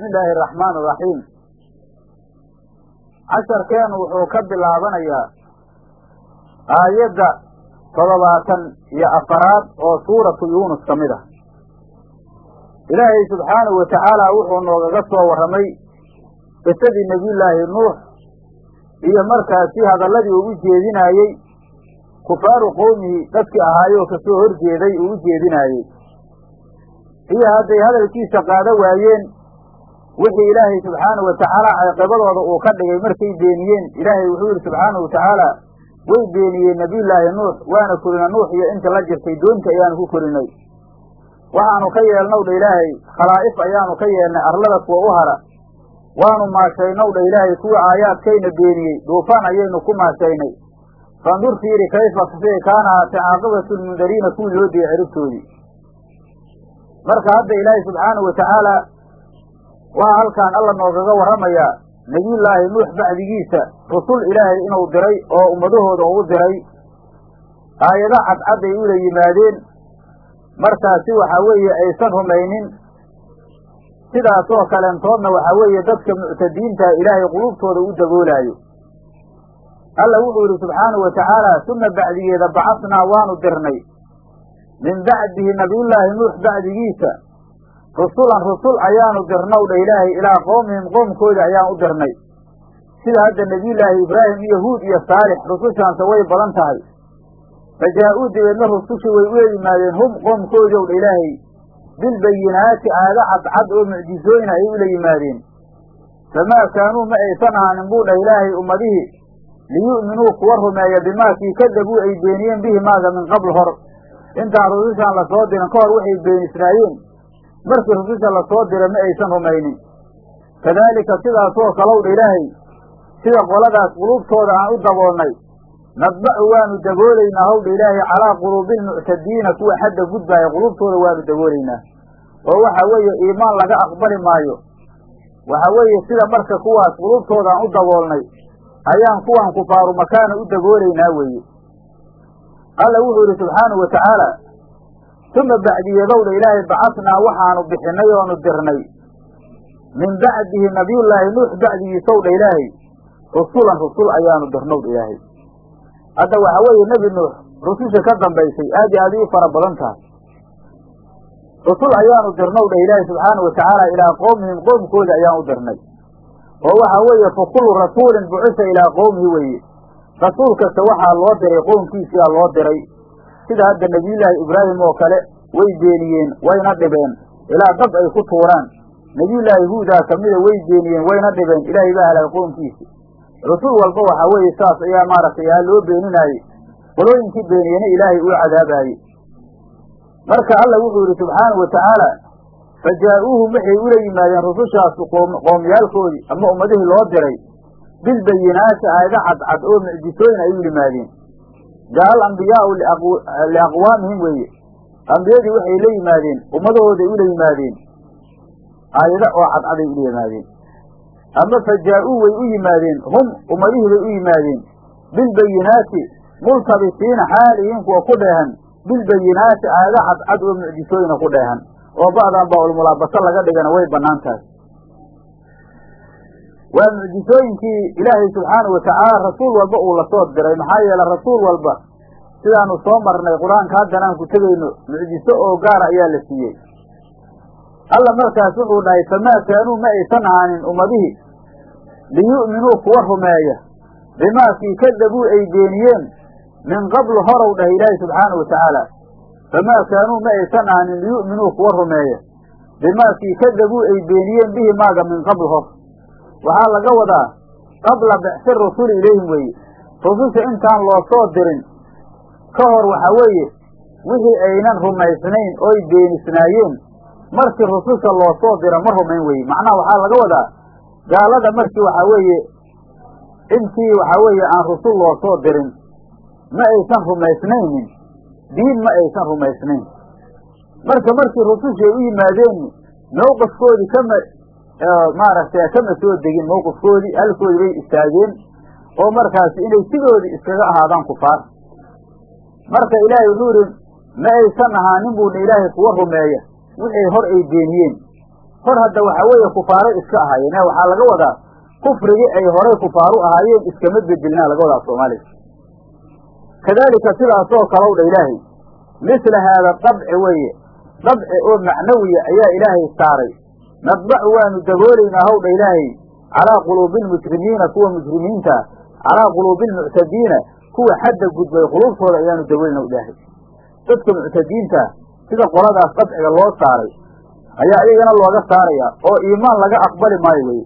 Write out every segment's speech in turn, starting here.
bismi illaahi araxmaan araxiim casharkeenu wuxuu ka bilaabanayaa aayadda toddobaatan iyo afaraad oo suuratu yuunus ka mid ah. Ilaahay subxaanahu wa tacaala wuxuu noogaga soo warramay qisadii nebiyullaahi nuux iyo markaasi hadalladii uu u jeedinaayey kufaaru qowmihi dadkii ahaayoo ka soo horjeeday uu u jeedinaayey iyo hadday hadalkiisa qaada waayeen wixii ilaahay subxaanahu wa tacaala ceeqibadooda uu ka dhigay markay beeniyeen ilaahay wuxuu yidhi subxaanahu wa tacaala way beeniyeen nebiyullaahi nuux waana korina nuux iyo inta la jirtay doonta ayaanu ku korinay waxaanu ka yeelnow dha ilaahay khalaa'if ayaanu ka yeelnay arlada kuwa u hara. Waanu maashaynow dha ilaahay kuwa aayaadkayna beeniyey duufaan ayaynu ku maashaynay. Fandur fiiri kayfa siday kaana ahaatee caaqibatu lmundariina kuwii loo diyey ciribtoodii marka hadda ilaahay subxaanahu wa waxaa halkaan alla noogaga warramayaa nebiyullaahi nuux bacdigiisa rusul ilaahay inuu diray oo ummadahooda ugu diray. Aayado cadcadday ula yimaadeen. Markaasi waxaa weeye aysan rumaynin. Sidaasoo kaleentoodna waxaa weeye dadka muctadiinta ilaahay qulubtooda u daboolaayo. Alla wuxuu yidhi subxaanahu wa tacaala suma bacdigeeda bacasnaa waanu dirnay. Min bacdihi nabiyullaahi nuux bacdigiisa rusulan rusul ayaanu dirnow dha ilaahay ilaa qoomihim qoomkoodii ayaan u dirnay sida hadda nebiyullaahi ibraahim iyo huud iyo saalix rusushaanse way badan tahay. Fa jaa-uu dabeedna rusushii way ula yimaadeen hum qoomkoodii ow dha ilaahay. Bilbayinaati aada cadcad oo mucjizooyina ayay ula yimaadeen. Famaa kaanuu ma aysan ahaanin buu dhah ilaahay ummadihii liyu'minuu kuwa rumeeya bimaakii kadabuu ay beeniyeen bihi maaga min qabl hor. Intaan rusushaan la soo dirin ka hor waxay beenisnaayeen markii rususha la soo dira ma aysan rumaynin. Kadaalika sidaasoo kalow dha ilaahay sida qoladaas quluubtooda aan u daboolnay nadbacu waanu daboolaynaa howdha ilaahay calaa quluubi lmuctadiina kuwa xadda gudbaaya quluubtooda waanu daboolaynaa. Oo waxa weeye iimaan laga aqbali maayo. Waxa weeye sida marka kuwaas quluubtooda aan u daboolnay ayaan kuwan kufaaru makaana u daboolaynaa weeye. Alla wuxuu yidhi subxaanahu wa tacaala uma bacdiyadowdha ilaahay bacasnaa waxaanu bixinay oonu dirnay min bacdihi nabiyullaahi nuux bacdigiisow ilaahay rusulan rusul ayaanu dirnow dha ilaahay hadda waxaa weeye nebi nuux rususha ka dambaysay aad iyo aad ii fara badan tahay rusul ayaanu dirnow dhah ilaahi subxaana wa tacaala ilaa qoomihim qoomkooda ayaan u dirnay oo waxaa weeye fa kullu rasuulin bucisa ilaa qowmihi weeye rasuul kasta waxaa loo diray qoomkiisiyaa loo diray sida hadda nebiyullaahi ibraahim oo kale way beeniyeen wayna dhibeen. Ilaa dab ay ku tuuraan. Nebiyullaahi huudaa kamida way beeniyeen wayna dhibeen. Ilaahay baa halaagay qoomkiisi rasul walba waxaa weeye saas ayaa maaragtay aa loo beeninaayey qolooyinkii beeniyena ilaahay uu cadaabaayey marka alla wuxuu yidhi subxaanahu wa tacaala fa jaa-uuhum waxay ula yimaadeen rusushaasi qoomyaalkoodii ama ummadihii loo diray? Bilbayinaati aayado cadcad oo mucjisooyin ay u yimaadeen jaal ambiyaau liaqwaamihim weeye. Ambiyadii waxay la yimaadeen ummadahooday ula yimaadeen. Aayado oo cadcaday ula yimaadeen. Ama fa jaa-uu way u yimaadeen hum ummadihii bay u yimaadeen. Bilbayinaati multabisiina xaalihiin kuwa ku dheehan. Bilbayinaati aayado cadcad oo mucjisooyina ku dheehan. Oo ba'dan baa ulmulaabaso laga dhigana way bannaan tahay waa mucjisooyinkii ilaahay subxaanahu watacaala rasuul walba uu la soo diray. Maxaa yeele rasuul walba sidaanu soo marnay qur'aanka haddan aan ku tegayno mucjiso oo gaara ayaa la siiyey. Alla markaas wuxuu dhahay famaa kaanuu ma aysan ahaanin ummadihii liyu'minuu kuwa rumeeya bimaakii kadabuu ay beeniyeen min qablu horow dhahay ilaahi subxaanahu watacaala famaa kaanuu ma aysan ahaanin liyu'minuu kuwa rumeeya bimaakii kadabuu ay beeniyeen bihi maaga min qabl hor waxaa laga wadaa qabla bicsi rasuli ilayhim weeye rususha intaan loo soo dirin ka hor waxaa weeye wixii aynan rumaysnayn ooy beenisnaayeen markii rususha loo soo diro ma rumayn weye macnaha waxaa laga wadaa gaalada markii waxaa weeye intii waxaa weeye aan rusul loo soo dirin ma aysan rumaysnaynin. Diin ma aysan rumaysnayn. Marka markii rusushii ay u yimaadeen mawqifkoodii kama maaragtay kama soo degin mawqifkoodii halkoodii bay istaageen oo markaasi inay sidoodii iskaga ahaadaan kufaar. Marka ilaahay wuxuu yihi ma aysan ahaanin buuna ilaahay kuwa rumeeya. Wixii hor ay beeniyeen hor hadda waxa weeye kufaaray iska ahaayeen. Ee waxaa laga wadaa kufrigii ay horay kufaaru ahaayeen iskama bedelnaa laga wadaa soomaaliga kadaalika sidaasoo kalow dha ilaahay misla haada dabci weeye. Dabci oo macnawiya ayaa ilaahay saaray nadbacu waanu daboolaynaa howdha ilaahay. Calaa quluubi almujrimiina kuwa mujrimiinta calaa quluubi almuctadiina kuwa xadda gudbay quluubtooda ayaanu daboolina ilaahay. Dadka muctadiinta sida qoladaas dabciga loo saaray ayaa iyagana looga saaraya oo iimaan laga aqbali maayo weye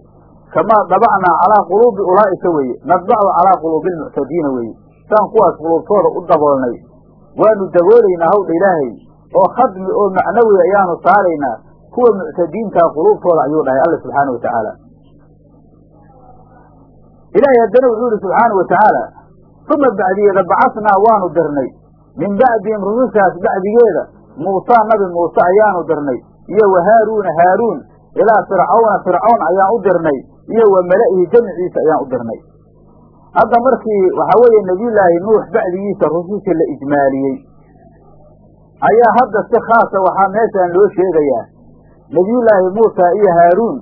kamaa dabacnaa calaa quluubi ulaa'ika weeye. Nadbacu calaa quluubi almuctadiina weeye. Saan kuwaas quluubtooda u daboolnay. Waanu daboolaynaa hawdha ilaahay. Oo khadmi oo macnawi ayaanu saaraynaa kuwa muctadiintaa quluubtooda ayuu dhahay alla subxaana wa tacaala ilaahay haddana wuxuu yihi subxaana wa tacaala uma bacdiyeeda bacasnaa waanu dirnay min bacdihim rusushaas bacdigeeda muusaa nabi muuse ayaanu dirnay iyo wa haaruuna haaruun ilaa fircawna fircawn ayaan u dirnay iyo wa mala'ihi jamciisa ayaan u dirnay hadda markii waxaa weeye nebiyullaahi nuux bacdigiisa rususha la ijmaaliyey ayaa hadda si khaasa waxaa meeshaan loo sheegayaa nebiyullaahi muusa iyo haaruun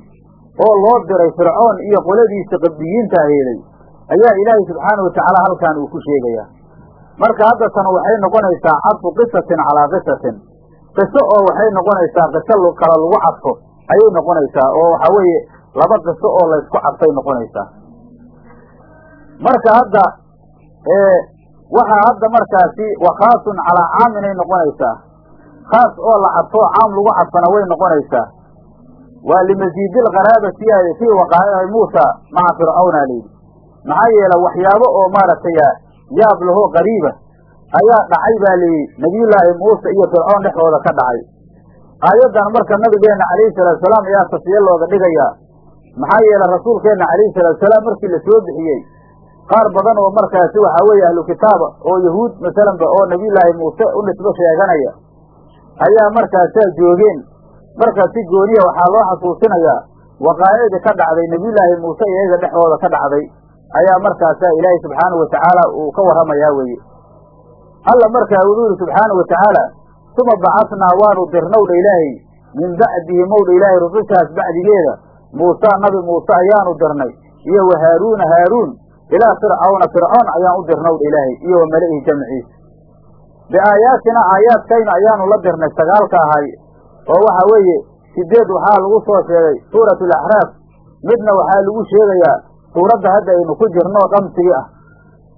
oo loo diray fircoon iyo qoladiisa qabdiyiinta aheeday ayaa ilaahay subxaana wa tacaala halkan uu ku sheegayaa. Marka hadda tan waxay noqonaysaa cadfu qisatin calaa qisatin. Qiso oo waxay noqonaysaa qiso kala lagu cadfo ayay noqonaysaa oo waxaa weeye laba qiso oo laysku cadfay noqonaysaa. Marka hadda waxaa hadda markaasi wakhaasun calaa caaminay noqonaysaa khaas oo la cadfoo caam lagu cadfana way noqonaysaa waa limasiidi lqaraabati yahay fii waqaa'ici muusa maca fircawna layidhi maxaa yeele waxyaabo oo maaragtay yaab lahoo qariiba ayaa dhacay baa layidhi nebiyullaahi muuse iyo fircoon dhexdooda ka dhacay aayaddan marka nabigeenna calayhi salaatusalaam ayaa tafiye looga dhigayaa maxaa yeele rasuulkeenna calayhi salaatusalaam markii la soo bixiyey qaar badan oo markaasi waxaa weeye ahlu kitaaba oo yahuud masalanba oo nebiyullaahi muuse u nisbo sheeganaya ayaa markaasaa joogeen. Markaa si gooniya waxaa loo xasuusinayaa. Waqaa'icdii ka dhacday nebiyullaahi muuse iyaga dhexdooda ka dhacday. Ayaa markaasaa ilaahay subxaanahu wa tacaala uu ka warramayaa weeye. Alla markaa wuxuu yihi subxaana wa tacaala uma bacasnaa waanu dirnowdha ilaahay. Min bacdihi mowdha ilaahay rusushaas bacdigeeda. Muusaa nabi muuse ayaanu dirnay. Iyo wa haaruuna haaruun. Ilaa fircawna fircoon ayaan u dirnowdha ilaahay. Iyo wa mala'ihi jamciisa biaayaatina aayaadkayna ayaanu la dirnay sagaalka ahay oo waxa weeye sideed waxaa lagu soo sheegay suurat alaxraaf midna waxaa lagu sheegayaa suuradda hadda aynu ku jirno dhamsigii ah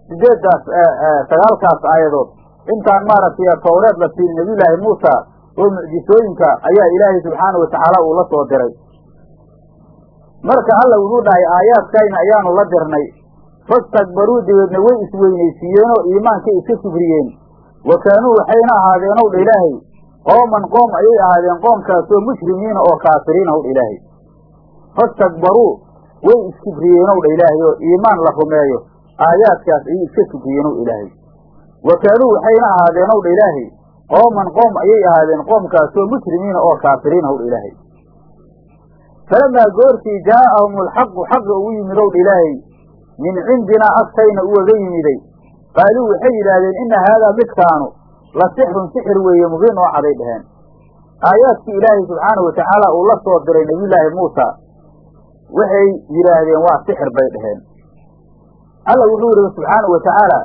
sideeddaas sagaalkaas aayadood intaan maaragtay tawreed la siin nebiyullaahi muusa oo mucjisooyinka ayaa ilaahay subxaana wa tacaala uu la soo diray marka alla wuxuu dhahay aayaadkayna ayaanu la dirnay fastakbaruu dabeedna way isweynaysiiyeenoo iimaankay iska kibriyeen wa kaanuu waxayna ahaadeenow dha ilaahay qooman qoom ayay ahaadeen qoomkaasoo mushrimiina oo kaafiriina ow ilaahay fastakbaruu way iskibriyeenow dha ilaahay oo iimaan la rumeeyo aayaadkaas ayay iska kibriyeenow ilaahay wa kaanuu waxayna ahaadeenow dha ilaahay qooman qoom ayay ahaadeen qoomkaasoo mushrimiina oo kaafiriina ow dha ilaahay falamaa goortii jaa'ahum alxaqu xaqa ugu yimidow dha ilaahay min cindinaa agtayna ugaga yimiday qaaluu waxay yidhaahdeen inna haadaa midkaanu la sixrun sixir weeye mubiin oo caday dheheen aayaadkii ilaahay subxaanahu watacaala uu la soo diray nebiyullaahi muusa waxay yidhaahdeen waa sixir bay dheheen alla wuxuu yidhi subxaanahu wa tacaala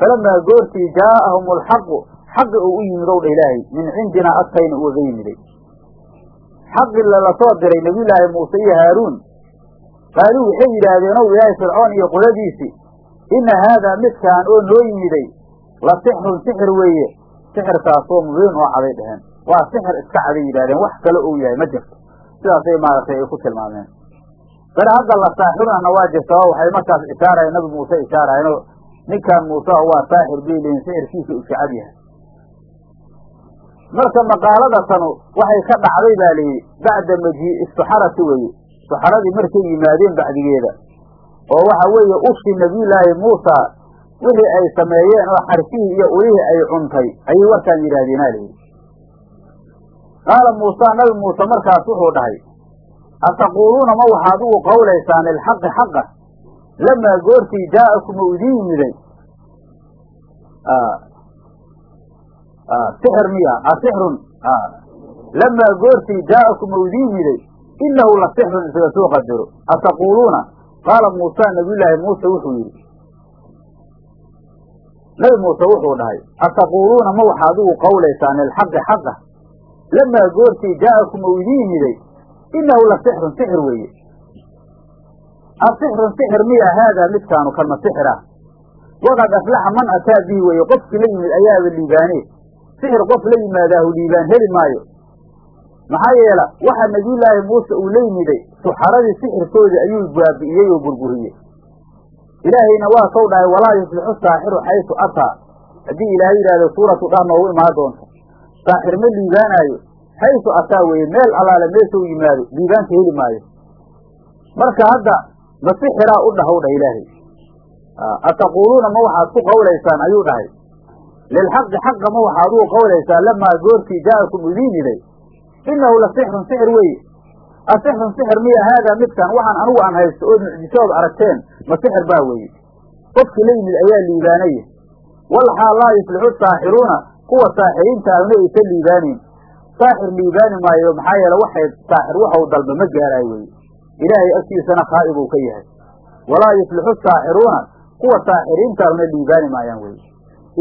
falamaa goortii jaa'ahum alxaqu xaqi uu u yimidow dha ilaahay min cindinaa agtayna ugaga yimiday xaqii lala soo diray nebiyullaahi muuse iyo haaruun. Qaaluu waxay yidhaahdeen ow ilaahay fircoon iyo qoladiisii inna haadaa midkaan oo noo yimiday la sixrun sixir weeye sixirkaasoo mubiin oo caday dheheen waa sixir iska caday yidhahdeen wax kale ou yahay ma jirto sidaasay maaragtay ay ku tilmaameen bale hadda la saaxirunahna waa jirta oo waxay markaas ishaarayeen nabi muuse ishaarayeenoo ninkaan muuse oo waa saaxir bay leeyiin sixirkiisa iska cad yahay marka maqaalada tanu waxay ka dhacday baa layidhi bacda majii suxarati weye suxaradii markay yimaadeen bacdigeeda oo waxa weeye ushi nebiyullaahi muusa wixii ay sameeyeen oo xarfihii iyo ulihii ay cuntay ayay warkaan yidhaahdeenaa layidhi qaala muusa nabi muuse markaas wuxuu dhahay ataquuluuna ma waxaad ugu qawlaysaan ilxaqi xaqa? Lamaa goortii jaa'akum u idin yimiday sixir miya asixrun lamaa goortii jaa'akum u idin yimiday inahu la sixrun isaga soo qadaro. Ataquuluuna qaala muusa nabiyullaahi muuse wuxuu yidhi nabi muuse wuxuu dhahay ataquuluuna ma waxa adigu qawlaysaan lilxaqi xaqa. Lamaa goortii jaa'akum ou idiin yimiday inahu la sixrun sixir weeye. Asixrun sixir miya haadaa midkaanu kalma sixir ah waqad aflaxa man ataa bihi weeye qofkii la yimid ayaaba liibaane. Sixir qof la yimaadaahu liibaan heli maayo maxaa yeela waxa nebiyullaahi muuse uu la yimiday suxaradii sixirkoodii ayuu baabi'iyey oo burburiyey. Ilaahayna waa sow dhahay walaa yuflixu saaxiru xaysu ataa. Haddii ilaahay yidhahdo suuratu dhah noogu imaan doonto saaxir ma liibaanaayo xaysu ataa weeye meel allaale meeshuu yimaado liibaanta heli maayo. Marka hadda ma sixiraa u dhahow dhah ilaahay? Ataquuluuna ma waxaad ku qawlaysaan ayuu dhahay. Lilxaqi xaqa ma waxaad ugu qawlaysaan lamaa goortii jaa'akum idiin yiday inahu la sixrun sixir weeye asixrun sixir miya haadaa midkan waxaan anigu aan haysto ood mucjisood aragteen ma sixir baa weeye qofkii la yimid ayaa liibaanaya walxaal laa yuflixu saaxiruuna kuwa saaxiriinta ahna aysa liibaanayn saaxir liibaani maayo maxaa yeele waxay saaxir waxau dalba ma gaaraayo weye ilaahay agtiisana khaa'ib ka yahay. Walaa yuflixu saaxiruuna kuwa saaxiriinta ahna liibaani maayaan weye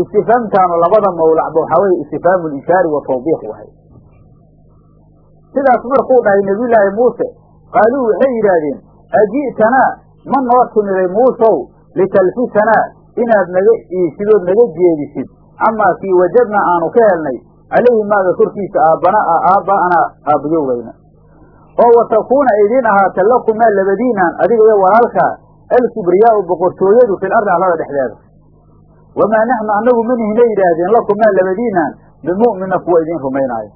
istifaamtaanu labada mawlacba waxaa weye istifhaamu lishaari wa tawbiiq wahay sidaas markuu dhahay nebiyullaahi muuse qaaluu waxay yidhaahdeen aji'tanaa? Ma noo timiday muusow? Litalfitanaa? Inaad naga iisidood naga jeedisid. Amaa kii wajadnaa aanu ka helnay. Calayhi maaga korkiisa aabbana aabba'anaa aabbayowgayna oo wa takuuna idiin ahaata lakumaa labadiinaan adiga iyo walaalkaa alkibriyaa'u boqortooyadu fil ardi arlada dhexdeeda. Wamaa naxnu annagu manihina yidhaahdeen lakumaa labadiinaan bimu'mina kuwa idiin rumaynaayo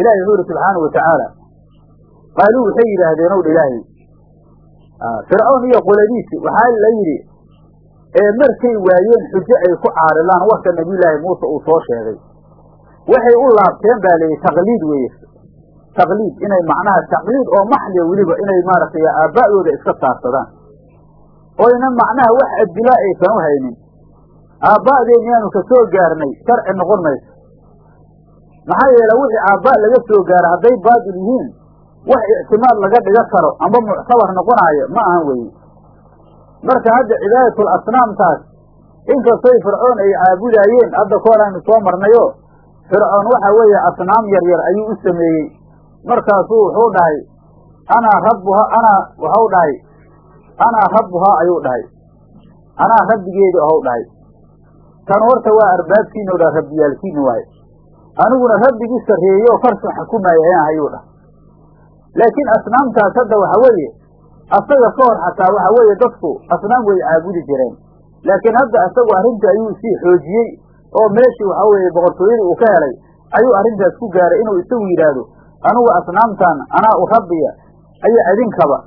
ilahi wuxuu yidhi subxaana wa tacaala qaaluu waxay yidhaahdeen ow dha ilaahay fircoon iyo qoladiisi waxaa la yidhi ee markay waayeen xujo ay ku caarilaan warka nabiyullaahi muuse uu soo sheegay. Waxay u laabteen baa layidhi taqliid weeye taqliid inay macnaha taqliid oo maxliya weliba inay maaragtay aabba'dooda iska saarsadaan. Oyna macnaha wax adilaa aysan u haynin. Aabba'deen yaanu ka soo gaarnay sharci noqon mayso maxaa yeele wixii aabba laga soo gaaro hadday baatil yihiin wax ictimaad laga dhiga karo amba muctabar noqonaayo ma ahan weye marka hadda cibaadatul asnaamtaas inkastoy fircoon ay caabudaayeen hadda koor aynu soo marnayo fircoon waxa weeye asnaam yar yar ayuu u sameeyey. Markaasuu wuxuu dhahay anaa rabbuha anaa waxau dhahay anaa rabbuhaa ayuu dhahay. Anaa rabbigeedu ahow dhahay. Tan horta waa arbaabkiina o dha rabbiyaalkiina waaye aniguna rabbigii sarreeye oo karsu xukumaaya ayaan ayuu dhahay laakiin asnaamtaas hadda waxa weeye asaga ka hor xataa waxa weeye dadku asnaam way caabudi jireen. Laakiin hadda isagu arrinta ayuu sii xoojiyey oo meeshii waxa weeye boqortooyada uu ka helay ayuu arrintaas ku gaaray inuu isagu yidhaahdo anigu asnaamtan anaa u rabbiya ayo idinkaba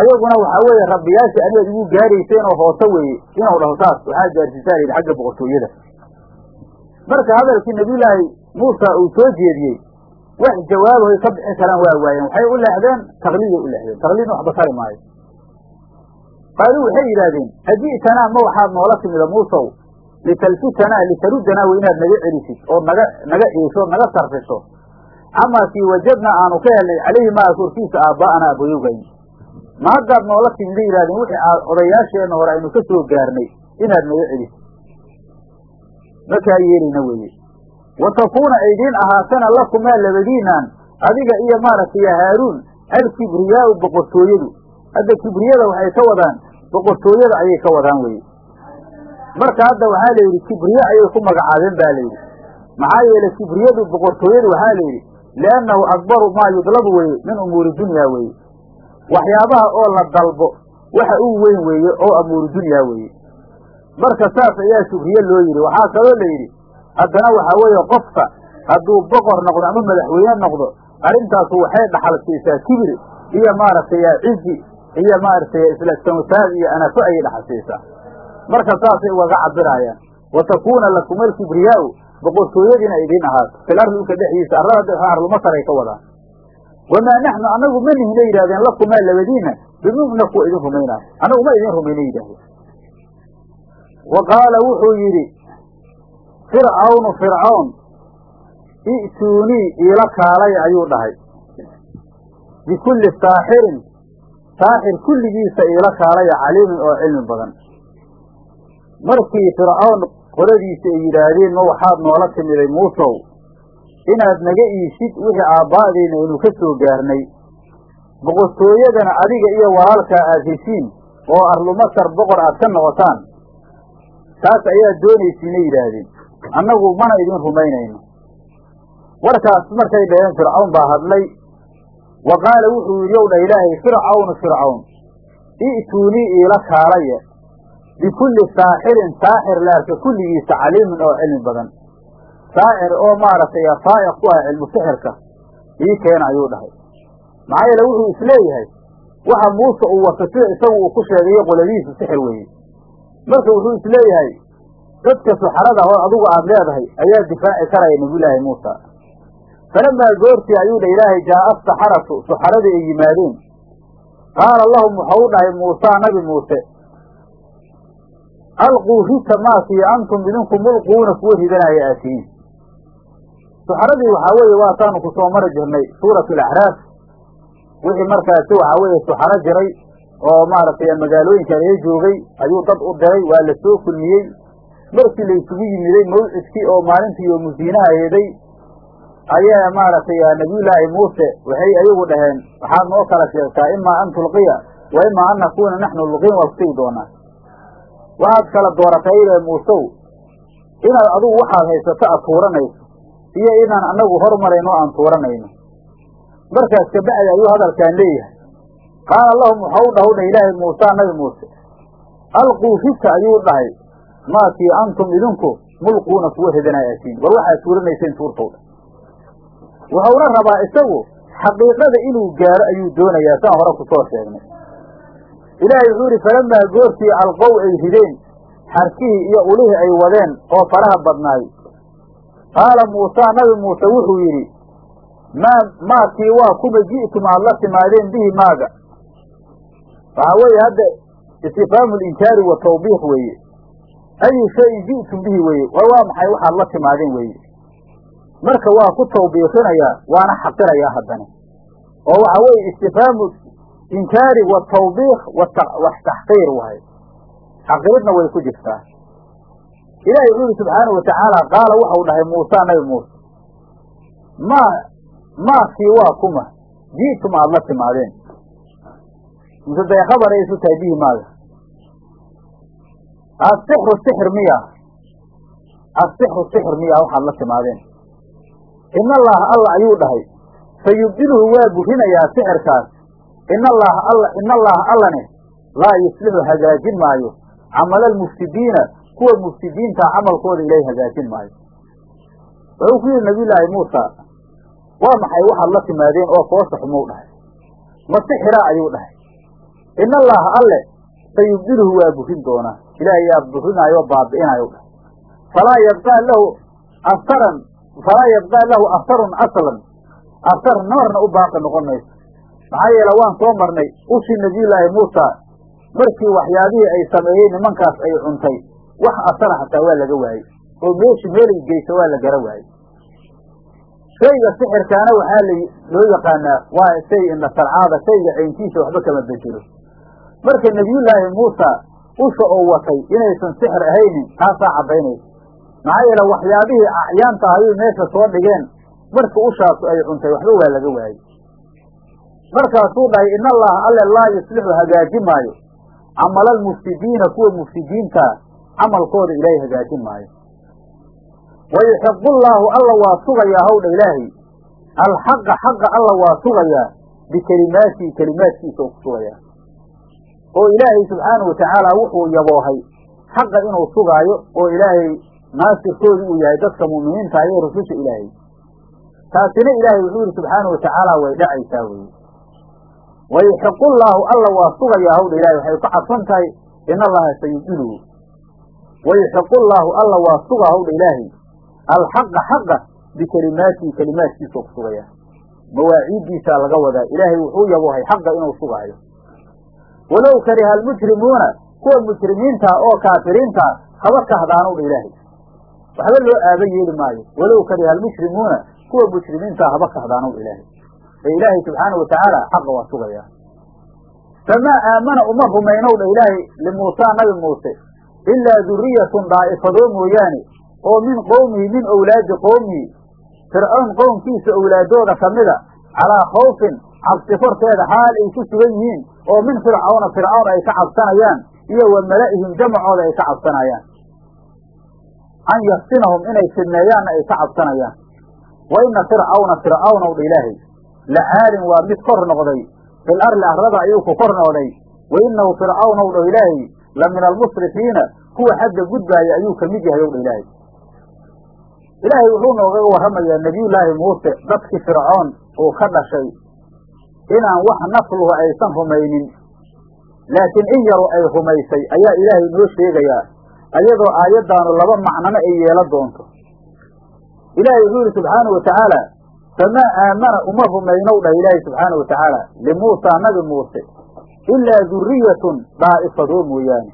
ayaguna waxaa weeye rabbiyaashii anigaad igu gaarayseen oo hoose weeye inuu dhaho saas waxaa gaarsiisaa layidhi xagga boqortooyada marka hadalkii nabiyullaahi muusa uu soo jeediyey wax jawaabahay ka bixi karaan waa waayeen waxay u leexdeen taqliiday u leexdeen. Taqliidna waxba tari maayo. Qaaluu waxay yidhaahdeen haji'tanaa ma waxaad noola timida muusow litalfitanaa litaruddanaa wa inaad naga celisid oo naga naga ciisho naga sarfiso. Camaa kii wajadnaa aanu ka helnay calayhi maa korkiisa aabba'ana abayowgayn ma haddaad noola timida yidhahdeen wixii aad odayaasheenna hore aynu ka soo gaarnay inaad naga celisid makaa yeelayna weeye. Wa takuuna aydiin ahaatana lakumaa labadiinaan adiga iyo maaragtay haaruun alkibriyaau boqortooyadu. Hadda kibriyada waxay ka wadaan boqortooyada ayay ka wadaan weye marka hadda waxaa la yidhi kibriye ayay ku magacaabeen ba la yidhi. Maxaa yeelay kibriyadu boqortooyadu waxaa la yidhi liannahu akbaru maa yudlabu weye min umuuri dunya weeye. Waxyaabaha oo la dalbo waxa uu weyn weeye oo amuuru dunyaa weeye marka saas ayaa kibriye loo yidhi. Waxaa kaloo la yidhi haddana waxaa weeye qofka hadduu boqor noqdo ama madaxweyne noqdo arrintaasu waxay dhaxal siisaa kibir iyo maaragtay cizi iyo maaragtay isla sansaad iyo anafo ayay dhaxal siisaa marka saasay ugaga cabiraayaan wa takuuna alkibriyaau boqortooyadiina idiin ahaato fil ardi dhulka dhexdiisa arlada arlumasaray ka wadaan. Wamaa naxnu anagu ma nihina yidhahdeen lakumaa labadiina bimumna kuwa idin rumaynaayo anagu ma idin rumayna yidhahdeen wa qaala wuxuu yidhi fircawnu fircown i'tuunii iila kaalay ayuu dhahay bikulli saaxirin saaxir kulligiisa iila kaalaya caliimin oo cilmi badan markii fircoon qoladiisa ay yidhaahdeen ma waxaad noola timiday muusow inaad naga iisid wixii aabba'dayna aynu ka soo gaarnay boqortooyadana adiga iyo walaalkaa aad heshiin oo arlu masar boqor aad ka noqotaan taas ayaad doonaysiina yidhaahdeen. Annagu mana idin rumaynayno. Warkaas markay dhaheen fircawn baa hadlay wa qaala wuxuu yidhi ow dha ilaahay fircawnu fircawn i'tuunii iila kaalaya. Bikulli saaxirin saaxir la arka kulligiisa caliimin oo cilmi badan. Saaxir oo maaragtay faa'iq ku ah cilmu sixirka ii keena ayuu dhahay. Maxaa yeele wuxuu is leeyahay waxa muuse uu sida isagu uu ku sheegayo qoladihiisu sixir weeye marka wuxuu is leeyahay dadka suxarada hor adugu aad leedahay ayaa difaaci karaya nabiyulaahi muusa. Falamaa goortii ayuu dha ilaahay jaa'a asaxaratu suxaradii ay yimaadeen. Qaala lahum wuxuu u dhahay muusaa nabi muuse alquu rita maakii antum idinku mulquuna kuwa ridanaya aatihiin suxaradii waxaa weeye waataanu ku soo mari jirnay suuratu alaxraaf wixii markaasi waxaa weeye suxaro jiray oo maaragtay magaalooyinka laga joogay ayuu dad u diray waa la soo kulmiyey. Markii la isugu yimiday mawcidkii oo maalintii yoomu ziinaha eeday ayaa maaragtay nabiyullaahi muuse waxay ayagu dhaheen waxaad noo kala sheegtaa imaa an tulqiya wa imaa an nakuuna naxnu lulqiin waa kusigi doonaa. Waxaad kala dooratay ile muusow inaad adugu waxaad haysato aad tuuranayso iyo inaan annagu hormarayno aan tuuranayno. Markaas kabacdi ayuu hadalkaan leeyahay qaala lahum waxau u dhahu dha ilaahay muusa nabi muuse alquu rita ayuu dhahay maakii antum idinku mulquuna kuwa ridanaa atiin war waxaad tuuranayseen tuurtow dha wuxuuna rabaa isagu xaqiiqada inuu gaaro ayuu doonayaa saan hore ku soo sheegnay. Ilaahay wuxuu yidhi falamaa goortii alqow ay rideen xarkihii iyo ulihii ay wadeen oo faraha badnaay qaala muusaa nabi muuse wuxuu yidhi maa maakii waa kuma ji'tum aad la timaadeen bihi maaga waxaa weeye hadda istifhaamu linkaari wa tawbiiq weeye. Ayu shayin ji'tum bihi weeye. War waa maxay waxaad la timaadeen weeye? Marka waa ku tawbiiqinayaa waana xaqirayaa haddana. Oo waxa weeye istifhaamu inkaari watawbiiq wax taxqiir wahay xaqiridna way ku jirtaa. Ilaahay wuxuu yihi subxaana wa tacaala qaala waxau dhahay muusa nabi muuse maa maakii waa kuma? Ji'tum aad la timaadeen mise khabar ay isu tahay bihi maaga. Asixru sixir miya. Asixru sixir miya waxaad la timaadeen. In allaha alla ayuu dhahay. Sayubdiluhu waa burinayaa sixirkaas in allaha alla in allaha allane laa yuslixu hagaajin maayo. Camala almufsidiina kuwa mufsidiinta camalkooda ilaahay hagaajin maayo. Wuxuu ku yidhi nabiyullaahi muusa waa maxay waxaad la timaadeen oo foosha xumuu dhahay? Ma sixira ayuu dhahay in allaha alle sayubdiluhu waa burin doonaa ilaahay yaa burinaayo baabi'inayo dhahay falaa yabqaa lahu asaran falaa yabqaa lahu asarun aslan asar namarna u baaqi noqon mayso maxaa yeele waan soo marnay ushii nabiyullaahi muusa markii waxyaabihii ay sameeyeen nimankaas ay cuntay wax asara xataa waa laga waayey oo meeshii meelay geysa waa la gara waayey shayga sixirkaana waxaa la loo yaqaanaa waa shay indha sarcaada shayga cayntiisa waxba kama bedelo marka nebiyullaahi muusa usha oo watay inaysan sixir ahaynin taasaa caddaynaysa. Maxaa yeele waxyaabihii acyaanta ayay meesha soo dhigeen marka ushaasu ay cuntay waxba waa laga waayey. Markaasuu dhahay in allaha alle laa yuslixu hagaajin maayo. Camala almufsidiina kuwa mufsidiintaa camalkooda ilaahay hagaajin maayo. Wayuxiqu llaahu alla waa sugayaa hawdha ilaahay. Alxaqa xaqa alla waa sugayaa bikelimaatihi kelimaadkiisa oo ku sugayaa oo ilaahay subxaanahu watacaala wuxuu yaboohay xaqa inuu sugaayo oo ilaahay naasirkoodu uu yahay dadka mu'miniinta iyo rususha ilaahay. Taasina ilaahay wuxuu yihi subxaanahu watacaala way dhacaysaa weye wayuxiqu llaahu alla waa sugayaa hawdha ilahay waxay ku cadsan tahay in allaha sayubdiluhu wayuxiqu llaahu alla waa suga hawdha ilaahay alxaqa xaqa bikelimaatihi kelimaadkiisao ku sugaya. Mawaaciiddiisaa laga wadaa. Ilaahay wuxuu yaboohay xaqa inuu sugaayo walow kariha almujrimuuna kuwa mujrimiintaa oo kaafiriintaa haba kahdaanu dha ilaahay. Waxba loo aaba yeeli maayo. Walow kariha almujrimuuna kuwa mujrimiintaa haba kahdaanu dha ilaahay. Ee ilaahay subxaanau watacaala xaqa waa sugaya. Famaa aamana uma rumaynow dha ilaahay limuusaa nabi muuse ilaa duriyatun daa'ifadoo mooyaane oo min qowmihi min owlaadi qowmihi fircoon qowmkiisa owlaadooda ka mida calaa khawfin cabsi korteeda xaal ay ku sugan yihiin oo min fircawna fircawn ay ka cabsanayaan iyo wa mala'ihim jamacooda ay ka cabsanayaan. An yaftinahum inay fidneeyaanna ay ka cabsanayaan. Wa ina fircawna fircawnow dha ilaahay. La caalin waa mid kor noqday. Fil arli arlada ayuu ku kor noqday. Wa inahu fircawnow dha ilaahay. La min almusrifiina kuwa xadda gudbaaya ayuu ka mid yahay ow dha ilaahay. Ilaahay wuxuu noogaga warramayaa nebiyullaahi muuse dadkii fircoon uu ka dhashay inaan wax nafluhu aysan rumaynin. Laakiin in yaru ay rumaysay ayaa ilaahay noo sheegayaa ayadoo aayaddaanu laba macnano ay yeela doonto. Ilaahay wuxuu yidhi subxaanau watacaala famaa aamana uma rumaynow dhah ilaahay subxaanau watacaala limuusaa nabi muuse ilaa duriyatun daa'ifadoo mooyaane.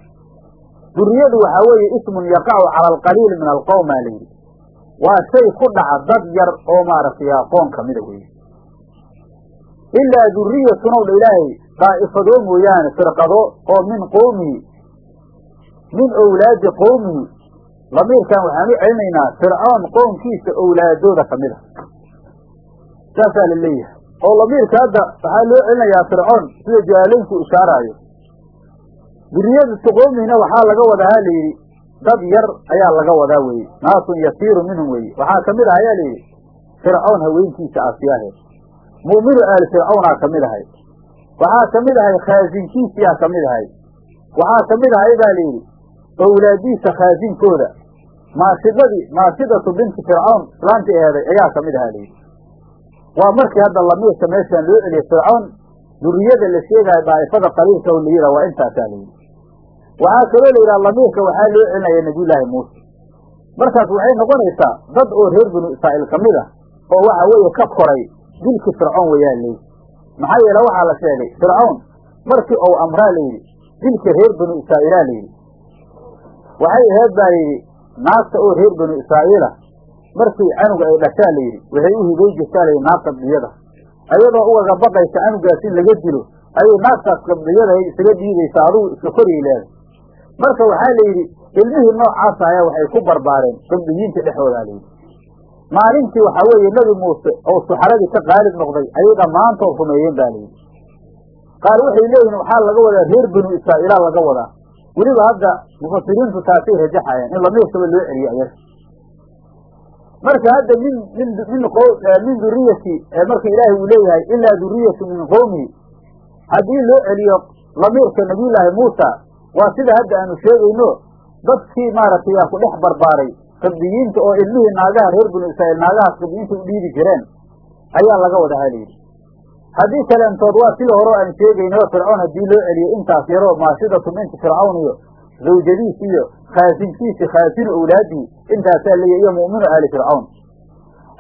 Duriyadu waxaa weeye ismun yaqacu cala alqaliili min alqowm aa layidhi waa shay ku dhaca dad yar oo maaragtay aqoon ka mida weeye ilaa duriyatun ow ilaahay daa'ifadoo mooyaane firqado oo min qowmihi min owlaadi qowmihi lamiirkan waxaan u celinaynaa fircoon qoomkiisa owlaadooda ka mid a saasaa la leeyahay oo lamiirka hadda waxaa loo celinayaa fircoon sida jaalaynku ishaaraayo duriyadatu qoomihina waxaa laga wadahaa layidhi dad yar ayaa laga wadaa weye naasun yasiiru minhum weye waxaa ka mid ah ayaa layidhi fircoon haweenkiisa aasiyaaheed mu'minu aali fircawnaa ka mid ahay waxaa ka mid ahay khaasinkiisiyaa ka mid ahay waxaa ka mid ahay baa layidhi owlaadiisa khaasinkooda maasidadii maasidatu binti fircawn islaantii eheeday ayaa ka mid ahaa layidhi waa markii hadda lamiirka meeshaan loo celiyay fircawn duriyada la sheegaayo daa'ifada qaliilka o layida waa intaasaa layidhi waxaa kaloo la yidhaha lamiirka waxaa loo celinaya nebiyullaahi muuse markaas waxay noqonaysaa dad oo reer binu israa'iil ka mid ah oo waxa weeye ka koray dilkii fircoon wayaa layidhi maxaa yeele waxaa la sheegay fircawn markii ou amraa layidhi dilka reer binu israa'iilaa layidhi waxay aheed baa layidhi naagta oo reer binu israa'iila markii canuga ay dhashaa layidhi waxay u hibay jirtaa layidhi naag qabdiyada ayadoo ugaga baqaysa canugaas in laga dilo ayay naagtaas qabdiyada isaga dhiibaysa adugu iska koriyay leedahay marka waxaa layidhi ilmihii noocaasa ayaa waxay ku barbaareen qabdiyiinta dhexoodaa layidhi maalintii waxaa weeye nebi muuse oo suxaradii ka qaalib noqday ayay dhammaantood rumeeyeen ba layidhi qaar waxay leeyihiin waxaa laga wadaa reer binu israa'iilaa laga wadaa. Weliba hadda mufasiriintu taasay rajaxayaan in lamiirkaba loo celiyo ayaga marka hadda min min min min duriyati marka ilaahay uu leeyahay ilaa duriyatu min qowmihi haddii loo celiyo lamiirka nabiyullaahi muusa waa sida hadda aanu sheegayno dadkii maaragtay yaa ku dhex barbaaray qabdiyiinta oo ilmihii naagaha reer binu israa'iil naagahaas qabdiyiinta u dhiibi jireen ayaa laga wada halayidhi haddii kaleentood waa sida hore aan sheegayno fircoon haddii loo celiyo intaas yaroo maasidatu binti fircawn iyo zawjadiis iyo khaasinkiisi khaasinu owlaadii intaasaa leeyahy iyo mu'minu aali fircawn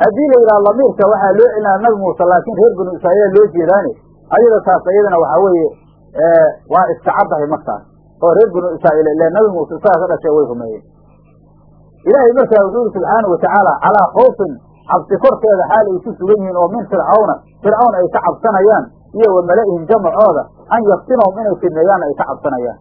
haddii la yidhaha lamiirka waxaa loo celinaya nabi muuse laakiin reer binu israa'iila loo jeedaane ayada taas ayadana waxaa weeye waa iska caddahay markaas oo reer binu israa'iil ile nabi muuse isagaa ka dhashay way rumeeyeen ilaahay markaa wuxuu yidhi subxaana watacaala calaa khawfin cabsi korteeda xaal ay ku sugan yihiin oo min fircawna fircawn ay ka cabsanayaan iyo wa mala'ihim jamacooda an yaftinahum inay fidneeyaanna ay ka cabsanayaan.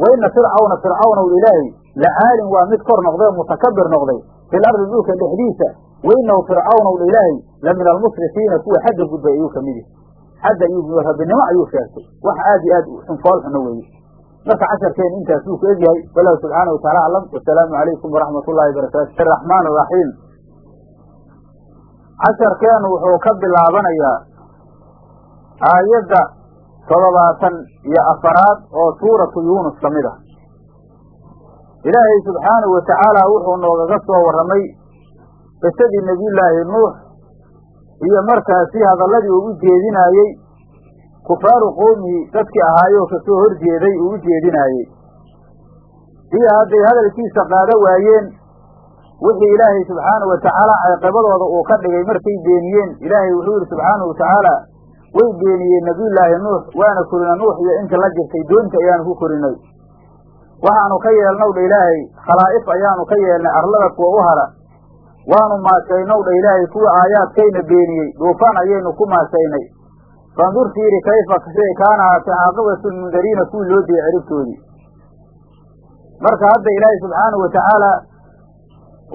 Wa ina fircawna fircawnow ilaahay la caalin waa mid kor noqday oo mutakabir noqday fil ardi dhulka dhexdiisa. Wa inahu fircawnow ilaahay la min almusrifiina kuwa xagga gudbay ayuu ka mid yahay. Xagga ayuu rabbinimo ayuu sheegtay. Wax aad iyo aad xunfool xuno weeye marka casharkeena intaas wuu ku egyahay wallahu subxaana wataala aclam wasalaamu calaykum waraxmat ullahi barakaatu araxmaan araxiim casharkeenu wuxuu ka bilaabanayaa aayadda toddobaatan iyo afaraad oo suuratu yuunus ka mid ah. Ilaahay subxaanahu watacaala wuxuu noogaga soo warramay qisadii nebiyullaahi nuux iyo markaasi hadalladii uu u jeedinaayey kufaaru qowmihi dadkii ahaayoo ka soo hor jeeday uu u jeedinaayey iyo hadday hadalkiisa qaada waayeen wixii ilaahay subxaanahu watacaala ceeqibadooda uu ka dhigay markay beeniyeen ilaahay wuxuu yidhi subxaanahu watacaala way beeniyeen nebiyullaahi nuux waana korina nuux iyo inta la jirtay doonta ayaanu ku korinay. Waxaanu ka yeelnow dha ilaahay khalaa'if ayaanu ka yeelnay arlada kuwa u hara waanu maashaynow dha ilaahay kuwa aayaadkayna beeniyey duufaan ayaynu ku maashaynay fandur fiiri kayfa siday kaana ahaatay caaqibatu lmundariina kuwii loo diyay ciribtoodii. Marka hadda ilaahay subxaanahu watacaala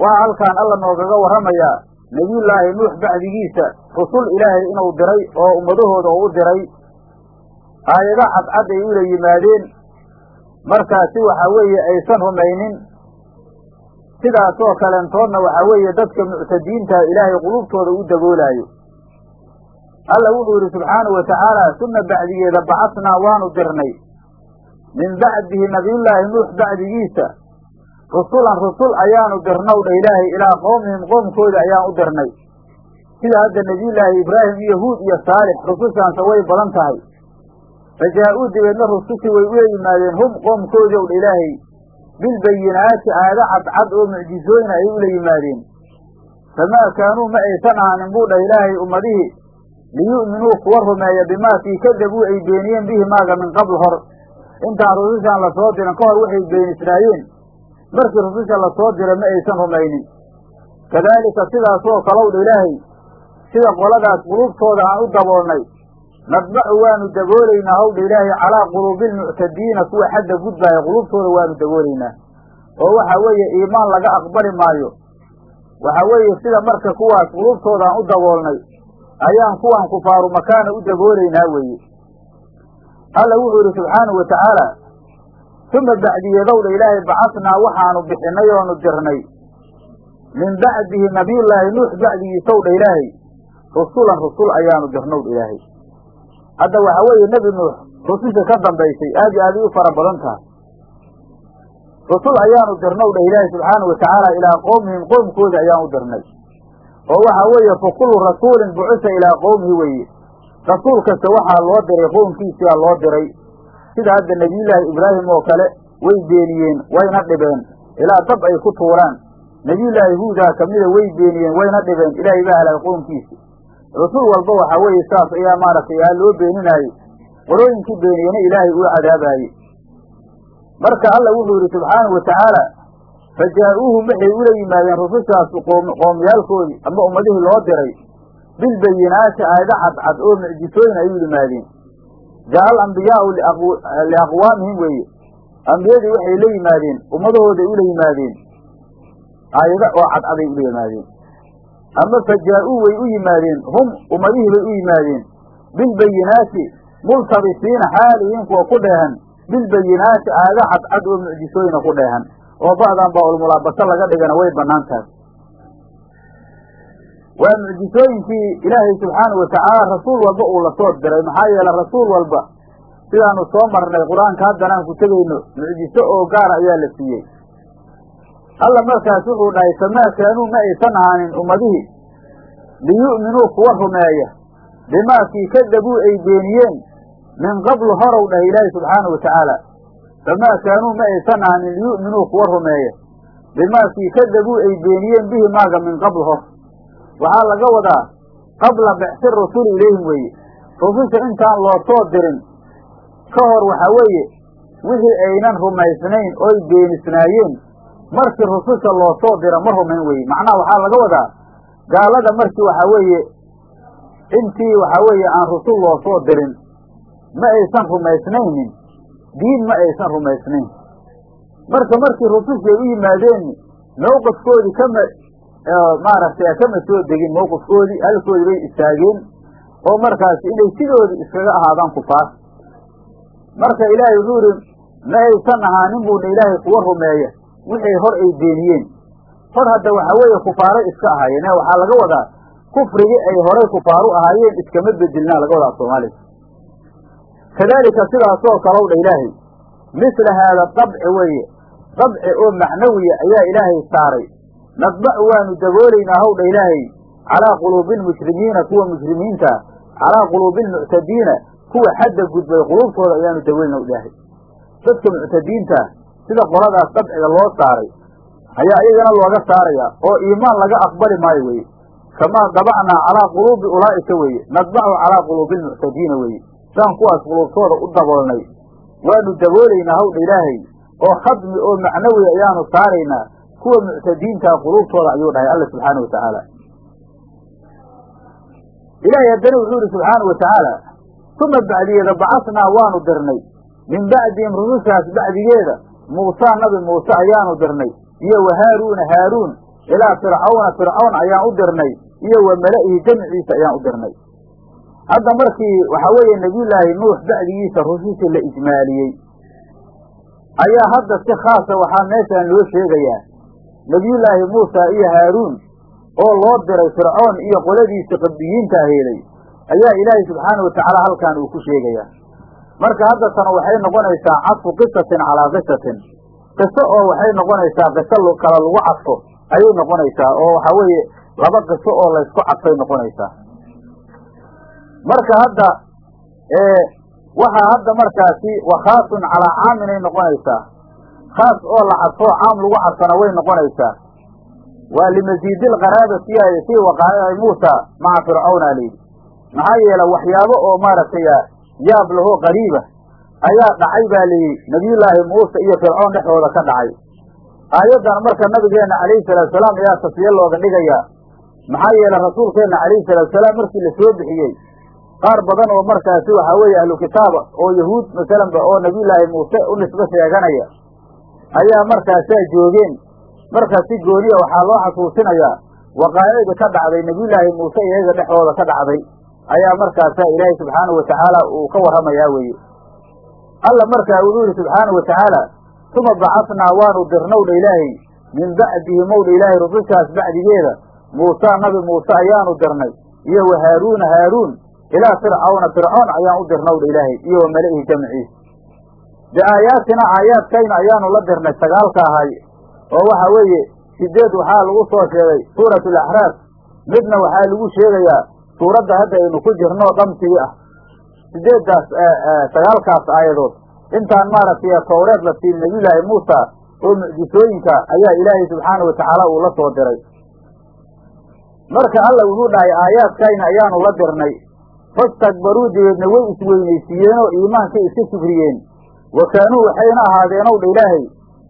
waa halkaan alla noogaga warramayaa nebiyullaahi nuux bacdigiisa rusul ilaahay inuu diray oo ummadahooda uu u diray aayado cadcad ay ula yimaadeen. Markaasi waxa weeye aysan rumaynin sidaasoo kaleentoodna waxaa weeye dadka muctadiinta ilaahay qulubtooda u daboolaayo alla wuxuu yidhi subxaanahu watacaala suma bacdigeeda bacasnaa waanu dirnay. Min bacdihi nabiyullaahi nuux bacdigiisa. Rusulan rusul ayaanu dirnow dha ilaahay ilaa qowmihim qoomkooda ayaan u dirnay. Sida hadda nebiyullaahi ibraahim iyo huud iyo saalix rusushaanse way badan tahay. Fa jaa-uu dibeedna rusushii way ula yimaadeen hum qoomkoodii ow dha ilaahay. Bilbayinaati aayado cadcad oo mucjizooyna ay ula yimaadeen. Famaa kaanuu ma aysan ahaanin buu dhah ilaahay ummadihii liyu'minuu kuwa rumeeya bimaa kii kadabuu ay beeniyeen bihi maaga min qabl hor intaan rusushaan la soo dirin ka hor waxay beenisnaayeen markii rususha la soo diray ma aysan rumaynin kadaalika sidaasoo kalow dha ilaahay sida qoladaas qulubtooda aan u daboolnay nadbacu waanu daboolaynaa howdha ilaahay calaa quluubilmuctadiina kuwa xadda gudbaaya qulubtooda waanu daboolaynaa oo waxa weeye iimaan laga aqbali maayo waxa weeye sida marka kuwaas qulubtooda aan u daboolnay ayaan kuwan kufaaru makaana u daboolaynaa weeye. Alla wuxuu yidhi subxaanahu wa tacaala uma bacdiyeedowdha ilaahay bacasnaa waxaanu bixinay oonu dirnay. Min bacdihi nabiyullaahi nuux bacdigiisowdha ilaahay. Rusulan rusul ayaanu dirnowdha ilaahay. Hadda waxa weeye nebi nuux rususha ka dambaysay aad iyo aaday u fara badan tahay. Rusul ayaanu dirnow dhah ilaahi subxaanahu watacaala ilaa qowmihim qoomkooda ayaanu dirnay oo waxa weeye fa kullu rasuulin bucisa ilaa qowmihi weeye. Rasuul kasta waxaa loo diray qoomkiisiaa loo diray. Sida hadda nebiyullaahi ibraahim oo kale way beeniyeen wayna dhibeen. Ilaa dab ay ku tuuraan. Nebiyullaahi huudaa kamida way beeniyeen wayna dhibeen. Ilaahay baa halaagay qoomkiisi rasuul walba waxa weeye saas ayaa maaragtay aa loo beeninaayey qolooyinkii beeniyena ilaahay uu cadaabaayey marka alla wuxuu yidhi subxaanahu watacaala fa jaa-uuhum waxay ula yimaadeen rusushaas qoomyaalkoodii ama ummadihii loo diray bilbayinaati aayado cadcad oo mucjisooyin ay u yimaadeen jaa alambiyaau liaqwaamihim weeye ambiyadii waxay la yimaadeen ummadahooday ula yimaadeen aayado oo cadcaday ula yimaadeen ama fa jaa-uu way u yimaadeen hum ummadihii bay u yimaadeen bilbayinaati multabisiina xaalihiin kuwa ku dheehan bilbayinaati aayado cadcad oo mucjisooyina ku dheehan oo ba'dan baa ulmulaabaso laga dhigana way bannaan tahay waa mucjisooyinkii ilaahay subxaanahu watacaala rasuul walba uu la soo diray. Maxaa yeele rasuul walba sidaanu soo marnay qur'aanka haddana aan ku tegayno mucjiso oo gaara ayaa la siiyey. Alla markaas wuxuu dhahay famaa kaanuu ma aysan ahaanin ummadihii liyu'minuu kuwa rumeeya bimaa kii kadabuu ay beeniyeen min qablu horow dhahay ilaahi subxaanahu watacaala famaa kaanuu ma aysan ahaanin liyu'minuu kuwa rumeeya bimaa kii kadabuu ay beeniyeen bihi maaga min qabl hor waxaa laga wadaa qabla bicsi rasuli ilayhim weeye. Rususha intaan loo soo dirin ka hor waxa weeye wixii aynan rumaysnayn oy beenisnaayeen markii rususha loo soo dira ma rumayn weye macnaha waxaa laga wadaa gaalada markii waxa weeye intii waxa weeye aan rusul loo soo dirin ma aysan rumaysnaynin diin ma aysan rumaysnayn marka markii rusushii ay u yimaadeen mawqifkoodii kama maaragtay kama soo degin mawqifkoodii halkoodii bay istaageen oo markaasi inay sidoodii iskaga ahaadaan kufaar. Marka ilaahay wuxuu yidhi ma aysan ahaanin buuna ilaahay kuwa rumeeya. Wixii hor ay beeniyeen. Hor hadda waxa weeye kufaaray iska ahaayeen. Ee waxaa laga wadaa kufrigii ay horay kufaaru ahaayeen iskama bedelnaa laga wadaa soomaaliga kadaalika sidaasoo kalow dha ilaahay. misla haada dabci weeye. dabci oo macnawiya ayaa ilaahay saaray. nadbacu waanu daboolaynaa howdha ilaahay. calaa quluubi lmushrimiina kuwa mushrimiinta calaa quluubi lmuctadiina kuwa xadda gudbay quluubtooda ayaanu daboolina ilaahay. dadka muctadiinta sida qoladaas dabciga loo saaray ayaa iyagana looga saarayaa oo iimaan laga aqbali maayo weye kamaa dabacnaa calaa quluubi ulaa'ika weeye. nadbacu calaa quluubi lmuctadiina weeye saan kuwaas quluubtooda u daboolnay. Waanu daboolaynaa howdha ilaahay oo khadmi oo macnawi ayaanu saaraynaa. Kuwa muctadiintaa quluubtooda ayuu dhahay alla subxaana wa tacaala ilaahay haddana wuxuu yihi subxaana wa tacaala uma bacdiyeeda bacasnaa waanu dirnay. Min bacdihim rusushaas bacdigeeda muusaa nabi muuse ayaanu dirnay. Iyo wa haaruuna haaruun. Ilaa fircawna fircawn ayaan u dirnay. Iyo wa mala'ihi jamciisa ayaan u dirnay hadda markii waxaa weeye nebiyullaahi nuux bacdigiisa rususha la ijmaaliyey ayaa hadda si khaasa waxaa meeshaan loo sheegayaa nebiyullaahi muusa iyo haaruun oo loo diray fircoon iyo qoladiisa qabdiyiinta aheeday ayaa ilaahay subxaana wa tacaala halkan uu ku sheegayaa. Marka hadda tan waxay noqonaysaa cadfu qisatin calaa qisatin qiso oo waxay noqonaysaa qiso kala lagu cadfo ayay noqonaysaa oo waxaa weeye laba qiso oo laysku cadfay noqonaysaa marka hadda waxaa hadda markaasi wakhaasun calaa caaminay noqonaysaa. Khaas oo la cadfo caam lagu cadfana way noqonaysaa. Waa limasiidi lqaraabati yaay fii waqaa'ici muusa maca fircawna layidhi maxaa yeele waxyaabo oo maaragtay yaab lahoo qariiba ayaa dhacay baa layidhi nebiyullaahi muuse iyo fircoon dhexdooda ka dhacay. Aayaddan marka nabigeenna calayhi salaatusalaam ayaa tasfiye looga dhigayaa. Maxaa yeele rasuulkeenna calayhi salaatusalaam markii la soo bixiyey qaar badan oo markaasi waxaa weeye ahlu kitaaba oo yahuud masalanba oo nebiyullaahi muuse u nisbo sheeganaya ayaa markaasaa joogeen. Markaas si gooniya waxaa loo xasuusinayaa waqaa'icda ka dhacday nebiyullaahi muuse iyaga dhexdooda ka dhacday ayaa markaasaa ilaahay subxaanahu watacaala uu ka warramayaa weeye. Alla markaa wuxuu yihi subxaanahu watacaala uma bacasnaa waanu dirnowdha ilaahay min bacdihi mowdha ilaahay rusushaas bacdigeeda muusaa nabi muuse ayaanu dirnay iyo wa haaruuna haaruun ilaa fircawna fircoon ayaan u dirnowdha ilaahay iyo wa mala'ihi jamciis biaayaatina aayaadkayna ayaanu la dirnay sagaalka ahay oo waxa weeye sideed waxaa lagu soo sheegay suurat alaxraaf midna waxaa lagu sheegayaa suuradda hadda aynu ku jirno dhamsigii ah. Sideeddaas sagaalkaas aayadood. Intaan maaragtay towreed la siin nebiyullaahi muusa oo mucjisooyinka ayaa ilaahay subxaana watacaala uu la soo diray. Marka alla wuxuu dhahay aayaadkayna ayaanu la dirnay fastakbaruu dabeedna way isweynaysiiyeenoo iimaankay iska kibriyeen wa kaanuu waxayna ahaadeen ow dha ilaahay.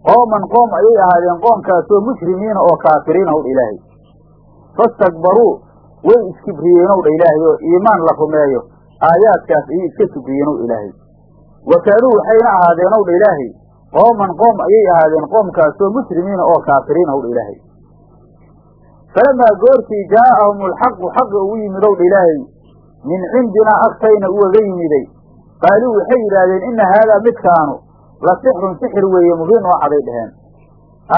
Qooman qoom ayay ahaadeen qoomkaasoo mushrimiina oo kaafiriina ow dha ilaahay. Fastakbaruu way iskibriyeen ow dha ilaahay oo iimaan la rumeeyo. Aayaadkaas ayay iska kibriyeen ow ilaahay. Wa kaanuu waxayna ahaadeen ow dha ilaahay. Qooman qoom ayay ahaadeen qoomkaasoo mushrimiina oo kaafiriina ow dha ilaahay. Falamaa goortii jaa'ahum alxaqu xaqi ugu yimid ow dha ilaahay min cindinaa agtayna ugaga yimiday qaaluu waxay yidhaahdeen inna haadaa midkaanu la sixrun sixir weeye mubiin oo caday dheheen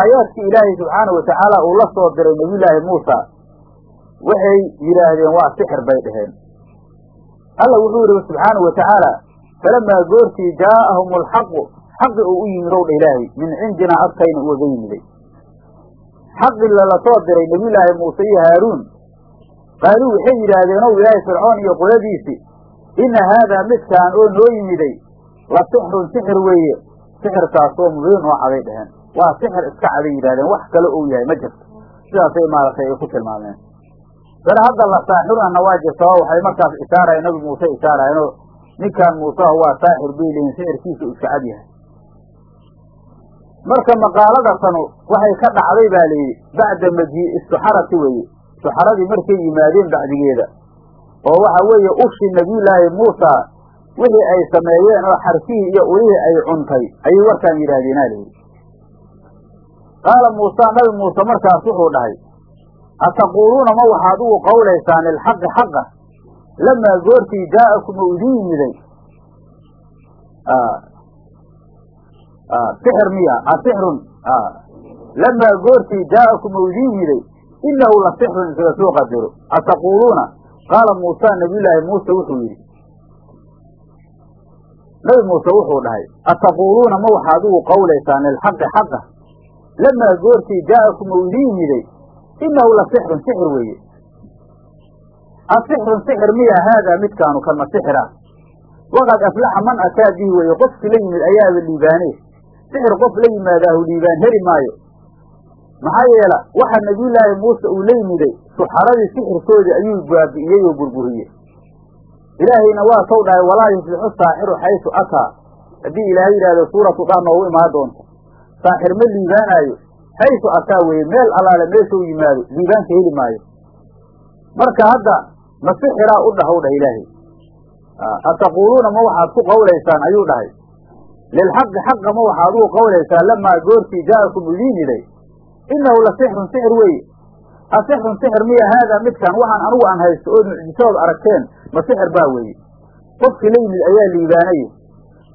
aayaadkii ilaahay subxaana wa tacaala uu la soo diray nebiyullaahi muusa waxay yidhaahdeen waa sixir bay dheheen alla wuxuu yidhi subxaana wa tacaala falamaa goortii jaa'ahum alxaqu xaqi uu u yimid ow dha ilaahay min cindinaa agtayna ugaga yimiday xaqi lala soo diray nebiyullaahi muuse iyo haaruun qaaluu waxay yidhaahdeen ow ilaahay fircoon iyo qoladiisii inna haadaa midkaan oo noo yimiday la sixrun sixir weeye. Sixirkaasoo mubiin oo caday dheheen waa sixir iska caday yidhahdeen wax kale uu yahay ma jirto. Sidaasay maaragtay ay ku tilmaameen. Bal hadda la saaxirunana waa jirta oo waxay markaas ishaarayeen nabi muuse ishaarayeenoo ninkaan muuseha waa saaxir bay leeyihiin sixirkiisu iska cad yahay. Marka maqaalada tanu waxay ka dhacday baa layidhi bacda majii suxarati weeye suxaradii markay yimaadeen bacdigeeda oo waxa weeye ushi nebiyullaahi muusa wixii ay sameeyeen oo xarfihii iyo ulihii ay cuntay ayay warkaan yidhaahdeenaa layidhi qaala muusa nabi muuse markaas wuxuu dhahay ataquuluuna ma waxaad ugu qowlaysaan lilxaqi xaqa? Lamaa goortii jaa'akum uu idin yimiday. Sixir miya asixrun lamaa goortii jaa'akum uu idin yimiday inahu la sixrun isaga soo qadaro ataquuluuna qaala muusa nabiyullaahi muuse wuxuu yidhi nabi muuse wuxuu dhahay ataquuluuna ma waxaad ugu qowlaysaan lilxaqi xaqa lamaa goortii jaa'akum uu idin yimiday inahu la sixrun sixir weeye asixrun sixir miya haadaa midkaanu kan ma ah waqad aflaxa man ataa bihi weeye qofki la yimid ayaaba liibaane sixir qof la yimaadaahu liibaan heli maayo maxaa yeela waxa nebiyullaahi muuse uu la yimiday suxaradii sixirkoodii ayuu baabi'iyey oo burburiyey. Ilaahayna waa sow dhahay walaa yuflixu saaxiru xaysu ataa. Haddii ilaahay yidhahdo suuratu dhaa noogu imaan doonta saaxir ma liibaanaayo xaysu ataa weeye meel allaale meeshuu yimaado liibaanka heli maayo. Marka hadda ma sixiraa u dhahow dhah ilaahay. Ataquuluuna ma waxaad ku qawlaysaan ayuu dhahay. Lilxaqi xaqa ma waxaad ugu qawlaysaan lamaa goortii jaa'akum idiin iday innahu la sixrun sixir weeye a sixrun sixir miya haadaa midkan waxaan anugu aan haysto ood mucjisood aragteen ma sixir baa weeye qofkii la yimid ayaa liibaanay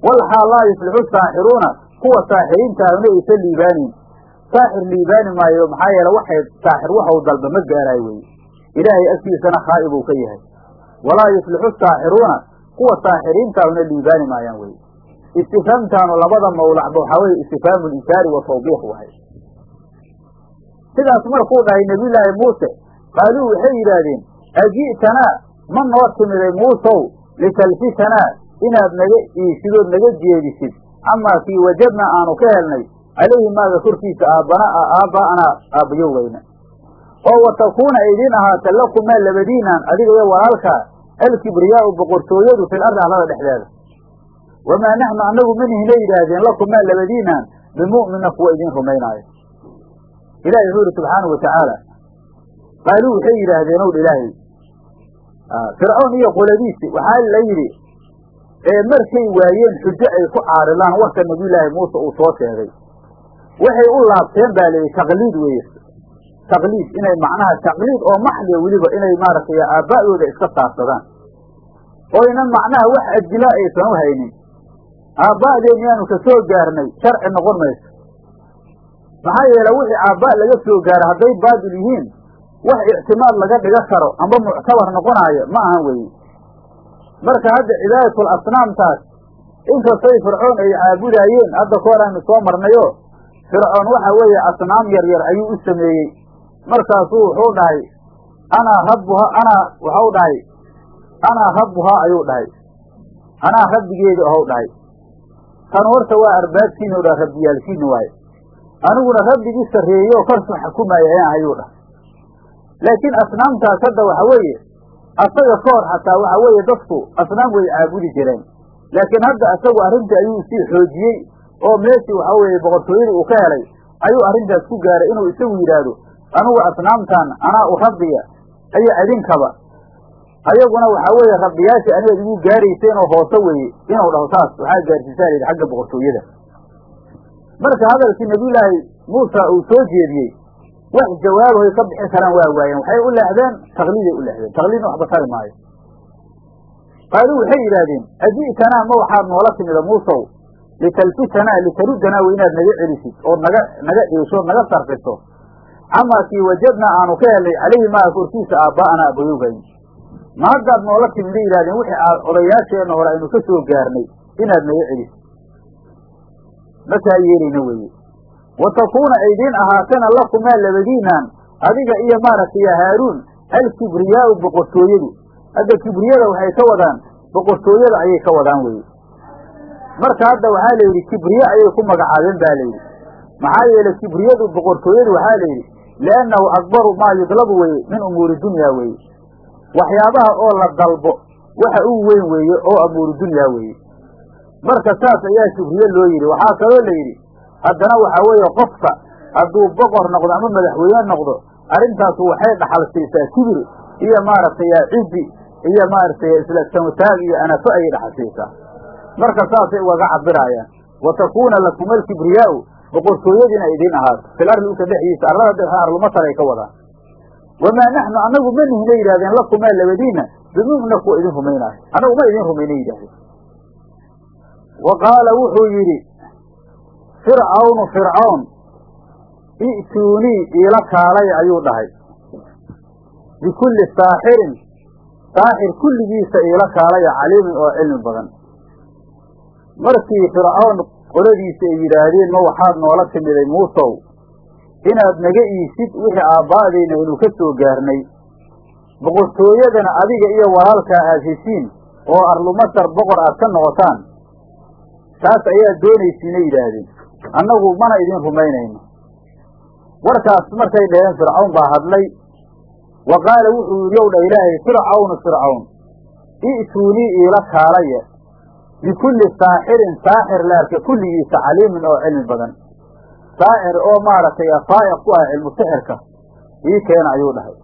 walxaal laa yuflixu saaxiruuna kuwa saaxiriintaahuna aysan liibaanin saaxir liibaani maayo maxaa yeele waxay saaxir waxau dalba ma gaaraayo weye ilaahay agtiisana khaa'ib uu ka yahay walaa yuflixu saaxiruuna kuwa saaxiriintaahuna liibaani maayaan weye istifhaamtaanu labada mawlacba waxaa weye istifhaamu linkaari wa tawbiix wahay sidaas markuu dhahay nebiyullaahi muuse qaaluu waxay yidhaahdeen aji'tanaa? Ma noo timiday muusow? Litalfitanaa? Inaad naga iisidood naga jeedisid. Camaa kii wajadnaa aanu ka helnay. Calayhi maaga korkiisa aabbana aabbaa'anaa aabbayowgayna oo wa takuuna idiin ahaata lakumaa labadiinaan adiga iyo walaalkaa? Alkibriyaa'u boqortooyadu fil ardi arlada dhexdeeda. Wamaa naxnu annagu manihina yidhaahdeen lakumaa labadiinaan bimu'mina kuwa idiin rumaynaayo ilahi wuxuu yihi subxaanau watacaala qaaluu waxay yidhaahdeen ow ilaahay. Fircoon iyo qoladiisi waxaa la yidhi ee markay waayeen xujo ay ku caaridaan warka nabiyullaahi muuse uu soo sheegay. Waxay u laabteen baa layidhi taqliid weeye. Taqliid inay macnaha taqliid oo maxliya weliba inay maaragtay aabba'dooda iska saabsadaan oynan macnaha wax adila aysan u haynin. Aabba'deen yaanu ka soo gaarnay sharci noqon mayso maxaa yeele wixii aabba' laga soo gaaro hadday baadil yihiin wax ictimaad laga dhiga karo amba muctabar noqonaayo ma ahan weye marka hadda cibaadatul asnaamtaas inkastay fircoon ay caabudaayeen hadda ka hor aynu soo marnayo fircoon waxa weeye asnaam yar yar ayuu u sameeyey. Markaasuu wuxuu dhahay anaa rabbuha anaa waxau dhahay anaa rabbuhaa ayuu dhahay. Anaa rabbigeedu ahow dhahay. Tan horta waa arbaabkiina o dha rabbiyaalkiina waaye aniguna rabbigii sarreeyo korsu xukumaaya ayaan ayuu dhahay. Laakiin asnaamtaas hadda waxa weeye asaga ka hor xataa waxa weeye dadku asnaam way caabudi jireen. Laakiin hadda asagu arrintii ayuu sii xoojiyey oo meeshii waxa weeye boqortooyada uu ka helay ayuu arrintaas ku gaaray inuu isagu yidhaahdo anugu asnaamtan anaa u rabbiya iyo idinkaba ayaguna waxaa weeye rabbiyaashii anigaad igu gaarayseen oo hoose weeye inuu dhaho saas waxaa gaarsiisaa la yidhi xagga boqortooyada marka hadalkii nabiyullaahi muusa uu soo jeediyey wax jawaabahoy ka bixi karaan waa waayeen waxay u leexdeen takliiday u leexdeen. Takliidna waxba tari maayo. Qaaluu waxay yidhaahdeen aji'tanaa ma waxaad noola timida muusow? Litalfitanaa litaruddanaa wey inaad naga celisid ood naga naga dhiishood naga sarfiso. Camaa kii wajadnaa aanu ka helnay calayhi maa korkiisa aabbaa'anaa abayowgayn ma haddaad noola timid bay yidhahdeen wixii aad odayaasheenna hore aynu ka soo gaarnay inaad naga celisid makaa yeelayna weeye. Wa takuuna aydiin ahaatana lakumaa labadiinaan adiga iyo maaragtay haaruun alkibriyaau boqortooyadu. Hadda kibriyada waxay ka wadaan boqortooyada ayay ka wadaan weye marka hadda waxaa la yidhi kibriye ayay ku magacaabeen ba la yidhi. Maxaa yeelay kibriyadu boqortooyadu waxaa la yidhi liannahu akbaru maa yudlabu weye min umuuri dunya weeye. Waxyaabaha oo la dalbo waxa uu weyn weeye oo amuuru dunya weeye marka saas ayaa kibriye loo yidhi. Waxaa kaloo la yidhi haddana waxaa weeye qofka hadduu boqor noqdo ama madaxweyne noqdo arrintaasu waxay dhaxal siisaa kibir iyo maaragtay cizi iyo maaragtay isla samtaag iyo anafo ayay dhaxal siisaa marka saasay ugaga cabiraayaan wa takuuna lakuma alkibriyaau boqortooyadiina idiin ahaato fil arli uka dhexdiisa arlada dhexe arlumatar ay ka wadaan. Wamaa naxnu annagu ma nihina yidhahdeen lakumaa labadiina bimu'mina kuwa idin rumaynaayo. Annagu ma idin rumayna yidhahdeen wa qaala wuxuu yidhi fircawnu fircoon i'tuunii iila kaalaya ayuu dhahay bikulli saaxirin saaxir kulligiisa iila kaalaya caliimin oo cilmi badan markii fircoon qoladiisa ay yidhaahdeen ma waxaad noola timiday muusow inaad naga iisid wixii aabbaa'dayna aynu ka soo gaarnay boqortooyadana adiga iyo walaalkaa aad heshiin oo arlumasar boqor aad ka noqotaan taas ayaad doonaysiina yidhaahdeen. Annagu mana idin rumaynayno. Warkaas markay dhaheen fircawn baa hadlay wa qaala wuxuu yidhi ow dha ilaahay fircawnu fircawn i'tuunii iila kaalaya bikulli saaxirin saaxir la arka kulligiisa caliimin oo cilmi badan. Saa'ir oo maaragtay faa'iq ku ah cilmu sixirka ii keena ayuu dhahay.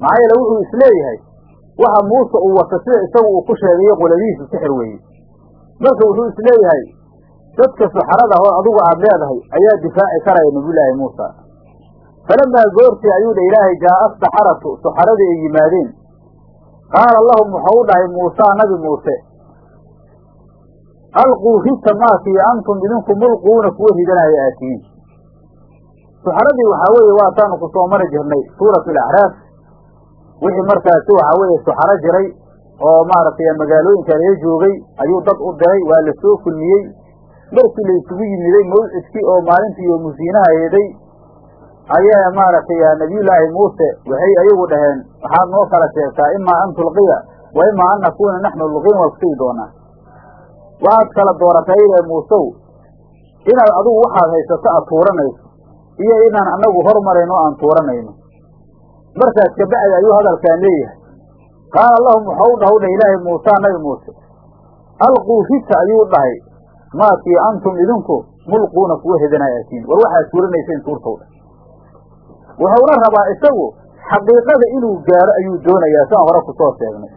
Maxaa yeele wuxuu is leeyahay waxa muuse uu wato sida isagu uu ku sheegayo qoladihiisu sixir weeye marka wuxuu is leeyahay dadka suxarada oo adigu aada leedahay ayaa difaaci karaya nabiyullaahi muusa. Falamaa goortii ayuu dha ilaahay jaa'a saxaratu suxaradii ay yimaadeen. Qaala lahum wuxuu u dhahay muusaa nabi muuse alquu rita maakii antum idinku mulquuna kuwa ridanaya aad tihiin. Suxaradii waxaa weeye waataanu ku soo mari jirnay suuratu alacraaf. Wixii markaasi waxaa weeye suxaro jiray oo maaragtay magaalooyinka laga joogay ayuu dad u diray waa la soo kulmiyey. Markii la isugu yimiday mawcidkii oo maalintii yoomusiinaha eeday ayaa maaragtay nabiyullaahi muuse waxay ayagu dhaheen waxaad noo kala sheegtaa imaa an tulqiya wa imaa an nakuuna naxnu lulqiin waa kusigi doonaa. Waxaad kala dooratay ayadee muusow inaad adigu waxaad haysato aad tuuranayso iyo inaan annagu hormarayno o aan tuuranayno. Markaas kabacdi ayuu hadalkaan leeyahay qaala lahum waxau u dhah ilaahay muusaa nabi muuse alquu rita ayuu dhahay. Maakii antum idinku mulquuna kuwa hedanay aatiin war waxaad tuuranayseen tuurtow dhah wuxuuna rabaa isagu xaqiiqada inuu gaaro ayuu doonayaa saan hore ku soo sheegnay.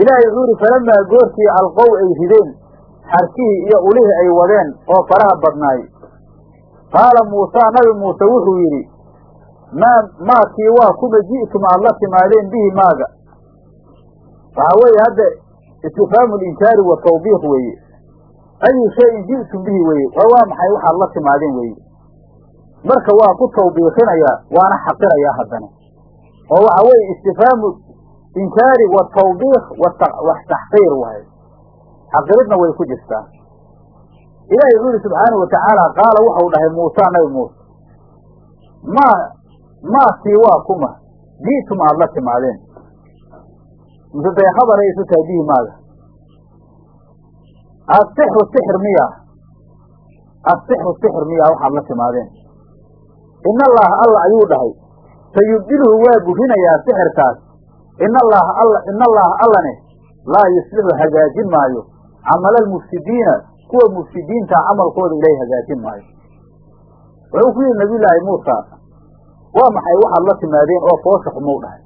Ilaahay wuxuu yidhi falamaa goortii alqow ay rideen xarkihii iyo ulihii ay wadeen oo faraha badnaay qaala muusaa nabi muuse wuxuu yidhi maa maakii waa kuma ji'tum aad la timaadeen bihi maaga waxaa weeye hadda istifhaamu linkaari wa tawbiiq weeye. Ayu shayin ji'tum bihi weeye. War waa maxay? Waxaad la timaadeen weeye. Marka waa ku tawbiiqinayaa waana xaqirayaa haddana. Oo waxa weeye istifhaamu inkaari wa tawbiiq wax taxqiir waaye. Xaqiridna way ku jirtaa. Ilahi wuxuu yihi subxaanahu watacaala qaala waxau dhahay muusaa nabi muuse maa maakii waa kuma ji'tum aada la timaadeen day khabar ay isu tahay bihi maaga sixir miya. Asixru sixir miya waxaad la timaadeen. In allaha alla ayuu dhahay. Sayubdiluhu waa burinayaa sixirkaas. In allaha alla in allaha allane laa yuslixu hagaajin maayo. Camala almufsidiina kuwa mufsidiinta camalkooda ilaahay hagaajin maayo. Wuxuu ku yidhi nabiyullaahi muusa waa maxay waxaad la timaadeen oo foosha xumuu dhahay?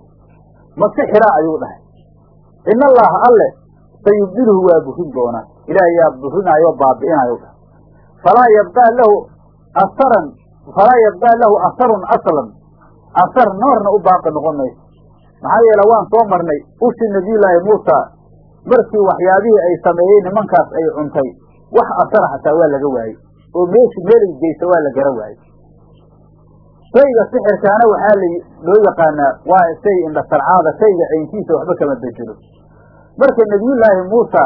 Ma sixiraa ayuu dhahay in allaha alle sayubdiluhu waa burin doonaa ilaahay yaa burinaayo baabi'inayo falaa yabqaa lahu asaran falaa yabqaa lahu asarun aslan asar noorna u baaqi noqon mayso maxaa yeele waan soo marnay ushi nabiyullaahi muusa markii waxyaabihii ay sameeyey nimankaas ay cuntay wax asara xataa waa laga waayey. Oo meeshi meelay geysa waa la gara waayey shayga sixirkaana waxaa la loo yaqaanaa waa shay indhasarcaada shayga caynkiisa waxba kama bedelo marka nebiyullaahi muusa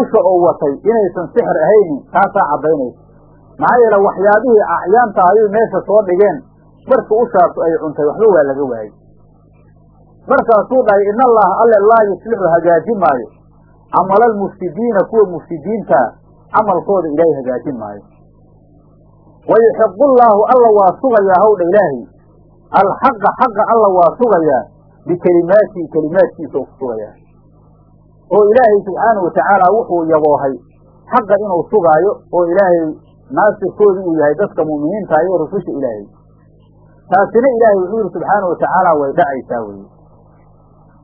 usha oo watay inaysan sixir ahaynin taasaa caddaynaysa. Maxaa yeele waxyaabihii acyaanta ayay meesha soo dhigeen markii ushaasu ay cuntay waxba waa laga waayey. Markaasuu dhahay in allaha alle laa yuslixu hagaajin maayo. Camala almufsidiina kuwa mufsidiintaa camalkooda ilaahay hagaajin maayo wayuxiqu llaahu alla waa sugayaa hawdha ilaahay alxaqa xaqa alla waa sugayaa bikelimaatihi kelimaadkiisa ku sugayaa oo ilaahay subxaanahu watacaala wuxuu yaboohay xaqa inuu sugaayo oo ilaahay naasirkooda uu yahay dadka mu'miniinta iyo rususha ilaahay taasina ilaahay wuxuu yihi subxaanahu watacaala way dhacaysaa weye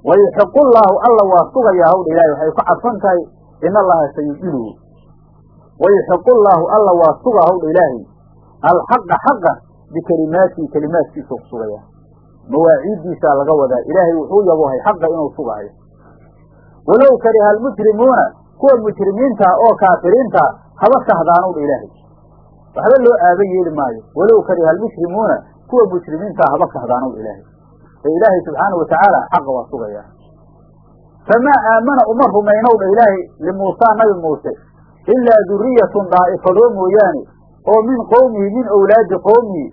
wayuxiqu llaahu alla waa sugayaa hawdha ilahay waxay ku cadfan tahay in allaha sayudiluhu wayuxiqu llaahu alla waa suga hawdha ilaahay alxaqa xaqa bikelimaatihi kelimaadkiisa ku sugaya mawaaciiddiisaa laga wadaa ilaahay wuxuu yaboohay xaqa inuu sugaayo walow kariha almujrimuuna kuwa mujrimiintaa oo kaafiriintaa haba kahdaanow dha ilaahay waxba loo aaba yeeli maayo walow kariha almujrimuuna kuwa mujrimiintaa haba kahdaanow dha ilaahay ee ilaahay subxaanahu watacaala xaqa waa sugayaa famaa aamana uma rumaynow dha ilaahay limuusaa nabi muuse ilaa duriyatun daa'ifadoo mooyaane oo min qowmihi min owlaadi qowmihi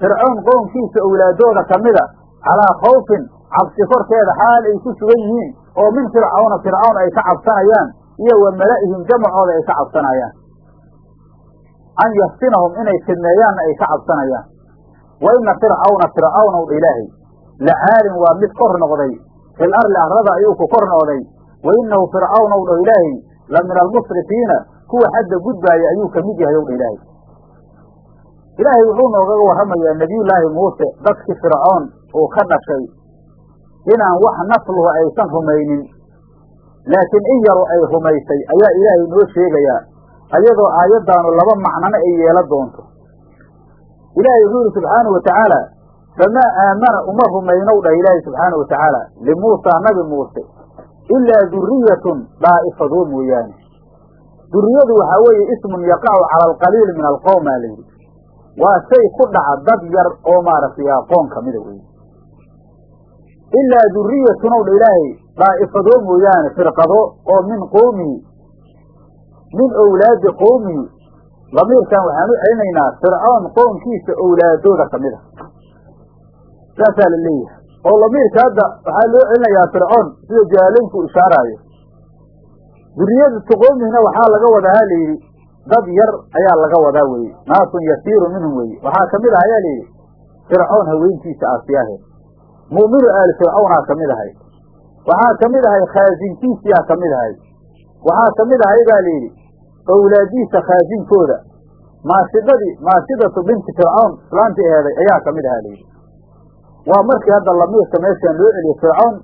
fircoon qownkiisa owlaadooda ka mida calaa khawfin cabsi korkeeda xaal ay ku sugan yihiin oo min fircawna fircawn ay ka cabsanayaan iyo wa mala'ihim jamacooda ay ka cabsanayaan. An yaftinahum inay fidneeyaanna ay ka cabsanayaan. Wa ina fircawna fircawnow ilaahay. La caalin waa mid kor noqday. Fil arli arlada ayuu ku kor noqday. Wa inahu fircawnow dha ilaahay. La min almusrifiina kuwa xadda gudbaaya ayuu ka mid yahay ow dha ilaahay ilaahay wuxuu noogaga warramayaa nebiyullaahi muuse dadkii fircoon uu ka dhashay inaan wax nafluhu aysan rumaynin. Laakiin in yaru ay rumaysay ayaa ilaahay noo sheegayaa ayadoo aayaddaanu laba macnano ay yeela doonto. Ilaahay wuxuu yidhi subxaanau watacaala famaa aamana uma rumaynow dhah ilaahay subxaana wa tacaala limuusaa nabi muuse ilaa duriyatun daa'ifadoo mooyaane. Duriyadu waxaa weeye ismun yaqacu cala alqaliili min alqowm aa layidhi waa shay ku dhaca dad yar oo maaragtay aqoon kamida weye ilaa duriyatun ow dha ilaahay daa'ifadoo mooyaane firqado oo min qowmihi min owlaadi qowmihi damiirkan waxaan u celinaynaa fircoon qoomkiisa owlaadooda ka mid a saasaa la leeyahay. Oo damiirka hadda waxaa loo celinayaa fircoon sida jaalaynku ishaaraayo. Duriyadatu qowmihina waxaa laga wadaa ha layidhi dad yar ayaa laga wadaa weye naasun yasiiru minhum weye waxaa ka mid ah ayaa layidhi fircoon haweenkiisa aasiyaahe. Mu'minu aali fircawnaa ka mid ahay. Waxaa ka mid ahay khaasinkiisiyaa ka mid ahay. Waxaa ka mid ahay baa layidhi owlaadiisa khaazinkooda maasidadii maasidatu binti fircawn islaantii eheeday ayaa ka mid ahaa layidhi waa markii hadda lamiirka meeshaan loo celiyo fircoon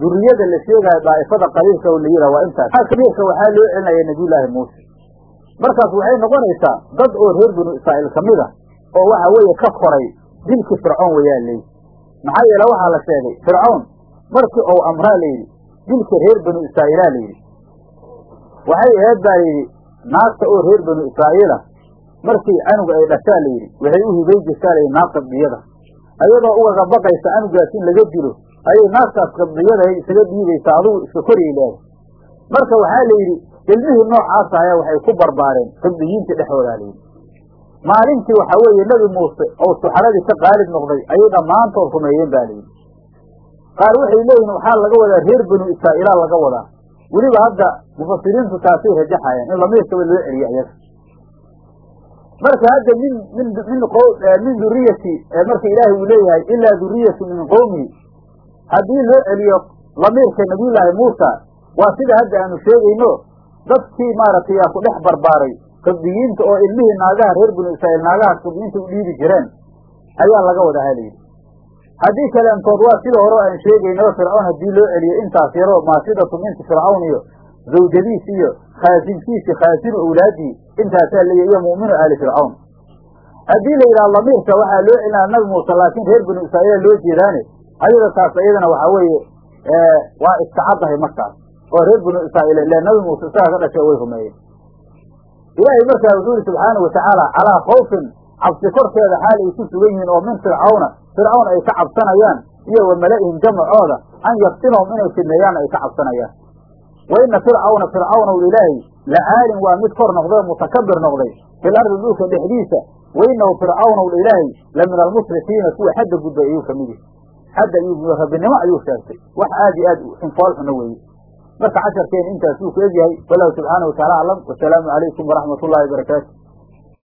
duriyada la sheegaayo daa'ifada qaliilka oo la yidhaha waa intaas. Lamiirka waxaa loo celinaya nabiyullaahi muuse markaas waxay noqonaysaa dad oo reer binu israa'iil ka mid ah oo waxa weeye ka koray dilkii fircoon wayaa leeyi maxaa yeele waxaa la sheegay fircoon markii ou amraa layidhi dilka reer binu israa'iilaa layidhi waxay aheed baa layidhi naagta oo reer binu israa'iila markii canuga ay dhashaa layidhi waxay u hibay jirtaa layidhi naag qabdiyada ayadoo ugaga baqaysa canugaas in laga dilo ayay naagtaas qabdiyadahay isaga dhiibaysaa adugu iska koryay leedahay marka waxaa la yidhi ilmihii noocaasa ayaa waxay ku barbaareen qabdiyiinta dhexoodaa layidhi maalintii waxaa weeye nebi muuse oo suxaradii ka qaalib noqday ayay dhammaantood rumeeyeen ba layidhi qaar waxay leeyihiin waxaa laga wadaa reer binu israa'iilaa laga wadaa. Weliba hadda mufasiriintu taasay rajaxayaan in lamiirkaba loo celiyo ayaga marka hadda min min min min duriyati marka ilaahay uu leeyahay ilaa duriyatu min qowmihi haddii loo celiyo lamiirka nabiyullaahi muusa waa sida hadda aanu sheegayno dadkii maaragtay yaa ku dhex barbaaray qabdiyiinta oo ilmihii naagaha reer binu israa'iil naagahaas qabdiyiinta u dhiibi jireen ayaa laga wada halayihi haddii kaleentood waa sida hore aan sheegayno fircoon haddii loo celiyo intaas yaroo maasidatu binti fircawn iyo zawjadiis iyo khaasinkiisi khaasinu owlaadii intaasaa leeyahy iyo mu'minu aali fircawn haddii la yidhaha lamiirka waxaa loo celinaa nabi muuse laakiin reer binu israa'iila loo jeedaane ayada taas iyadana waxaa weeye waa iskacaddahay markaas oo reer binu israa'iil ile nabi muuse isagaa ka dhashay way rumeeyeen. Ilaahay markaa wuxuu yihi subxaana watacaala calaa khawfin cabsi korkeeda xaal ay ku sugan yihiin oo min fircawna fircawn ay ka cabsanayaan iyo wa mala'ihim jamacooda an yaftinahum inay fidneeyaan ay ka cabsanayaan. Wa ina fircawna ul ilaahay la caalin waa mid kor noqday oo mutakabir noqday fil ardi dhulka dhexdiisa. Wa inahu fircawna ul ilaahay la min almusrifiina kuwa xadda gudbay ayuu ka mid xadda ayuu rabbinimo ayuu sheegtay. Wax aad iyo aad xinfool xuna weeye marka casharkeena intaas wuu ku egyahay wallahu subxaana wataala aclam wasalaamu calaykum waraxmat ullahi wabarakaatu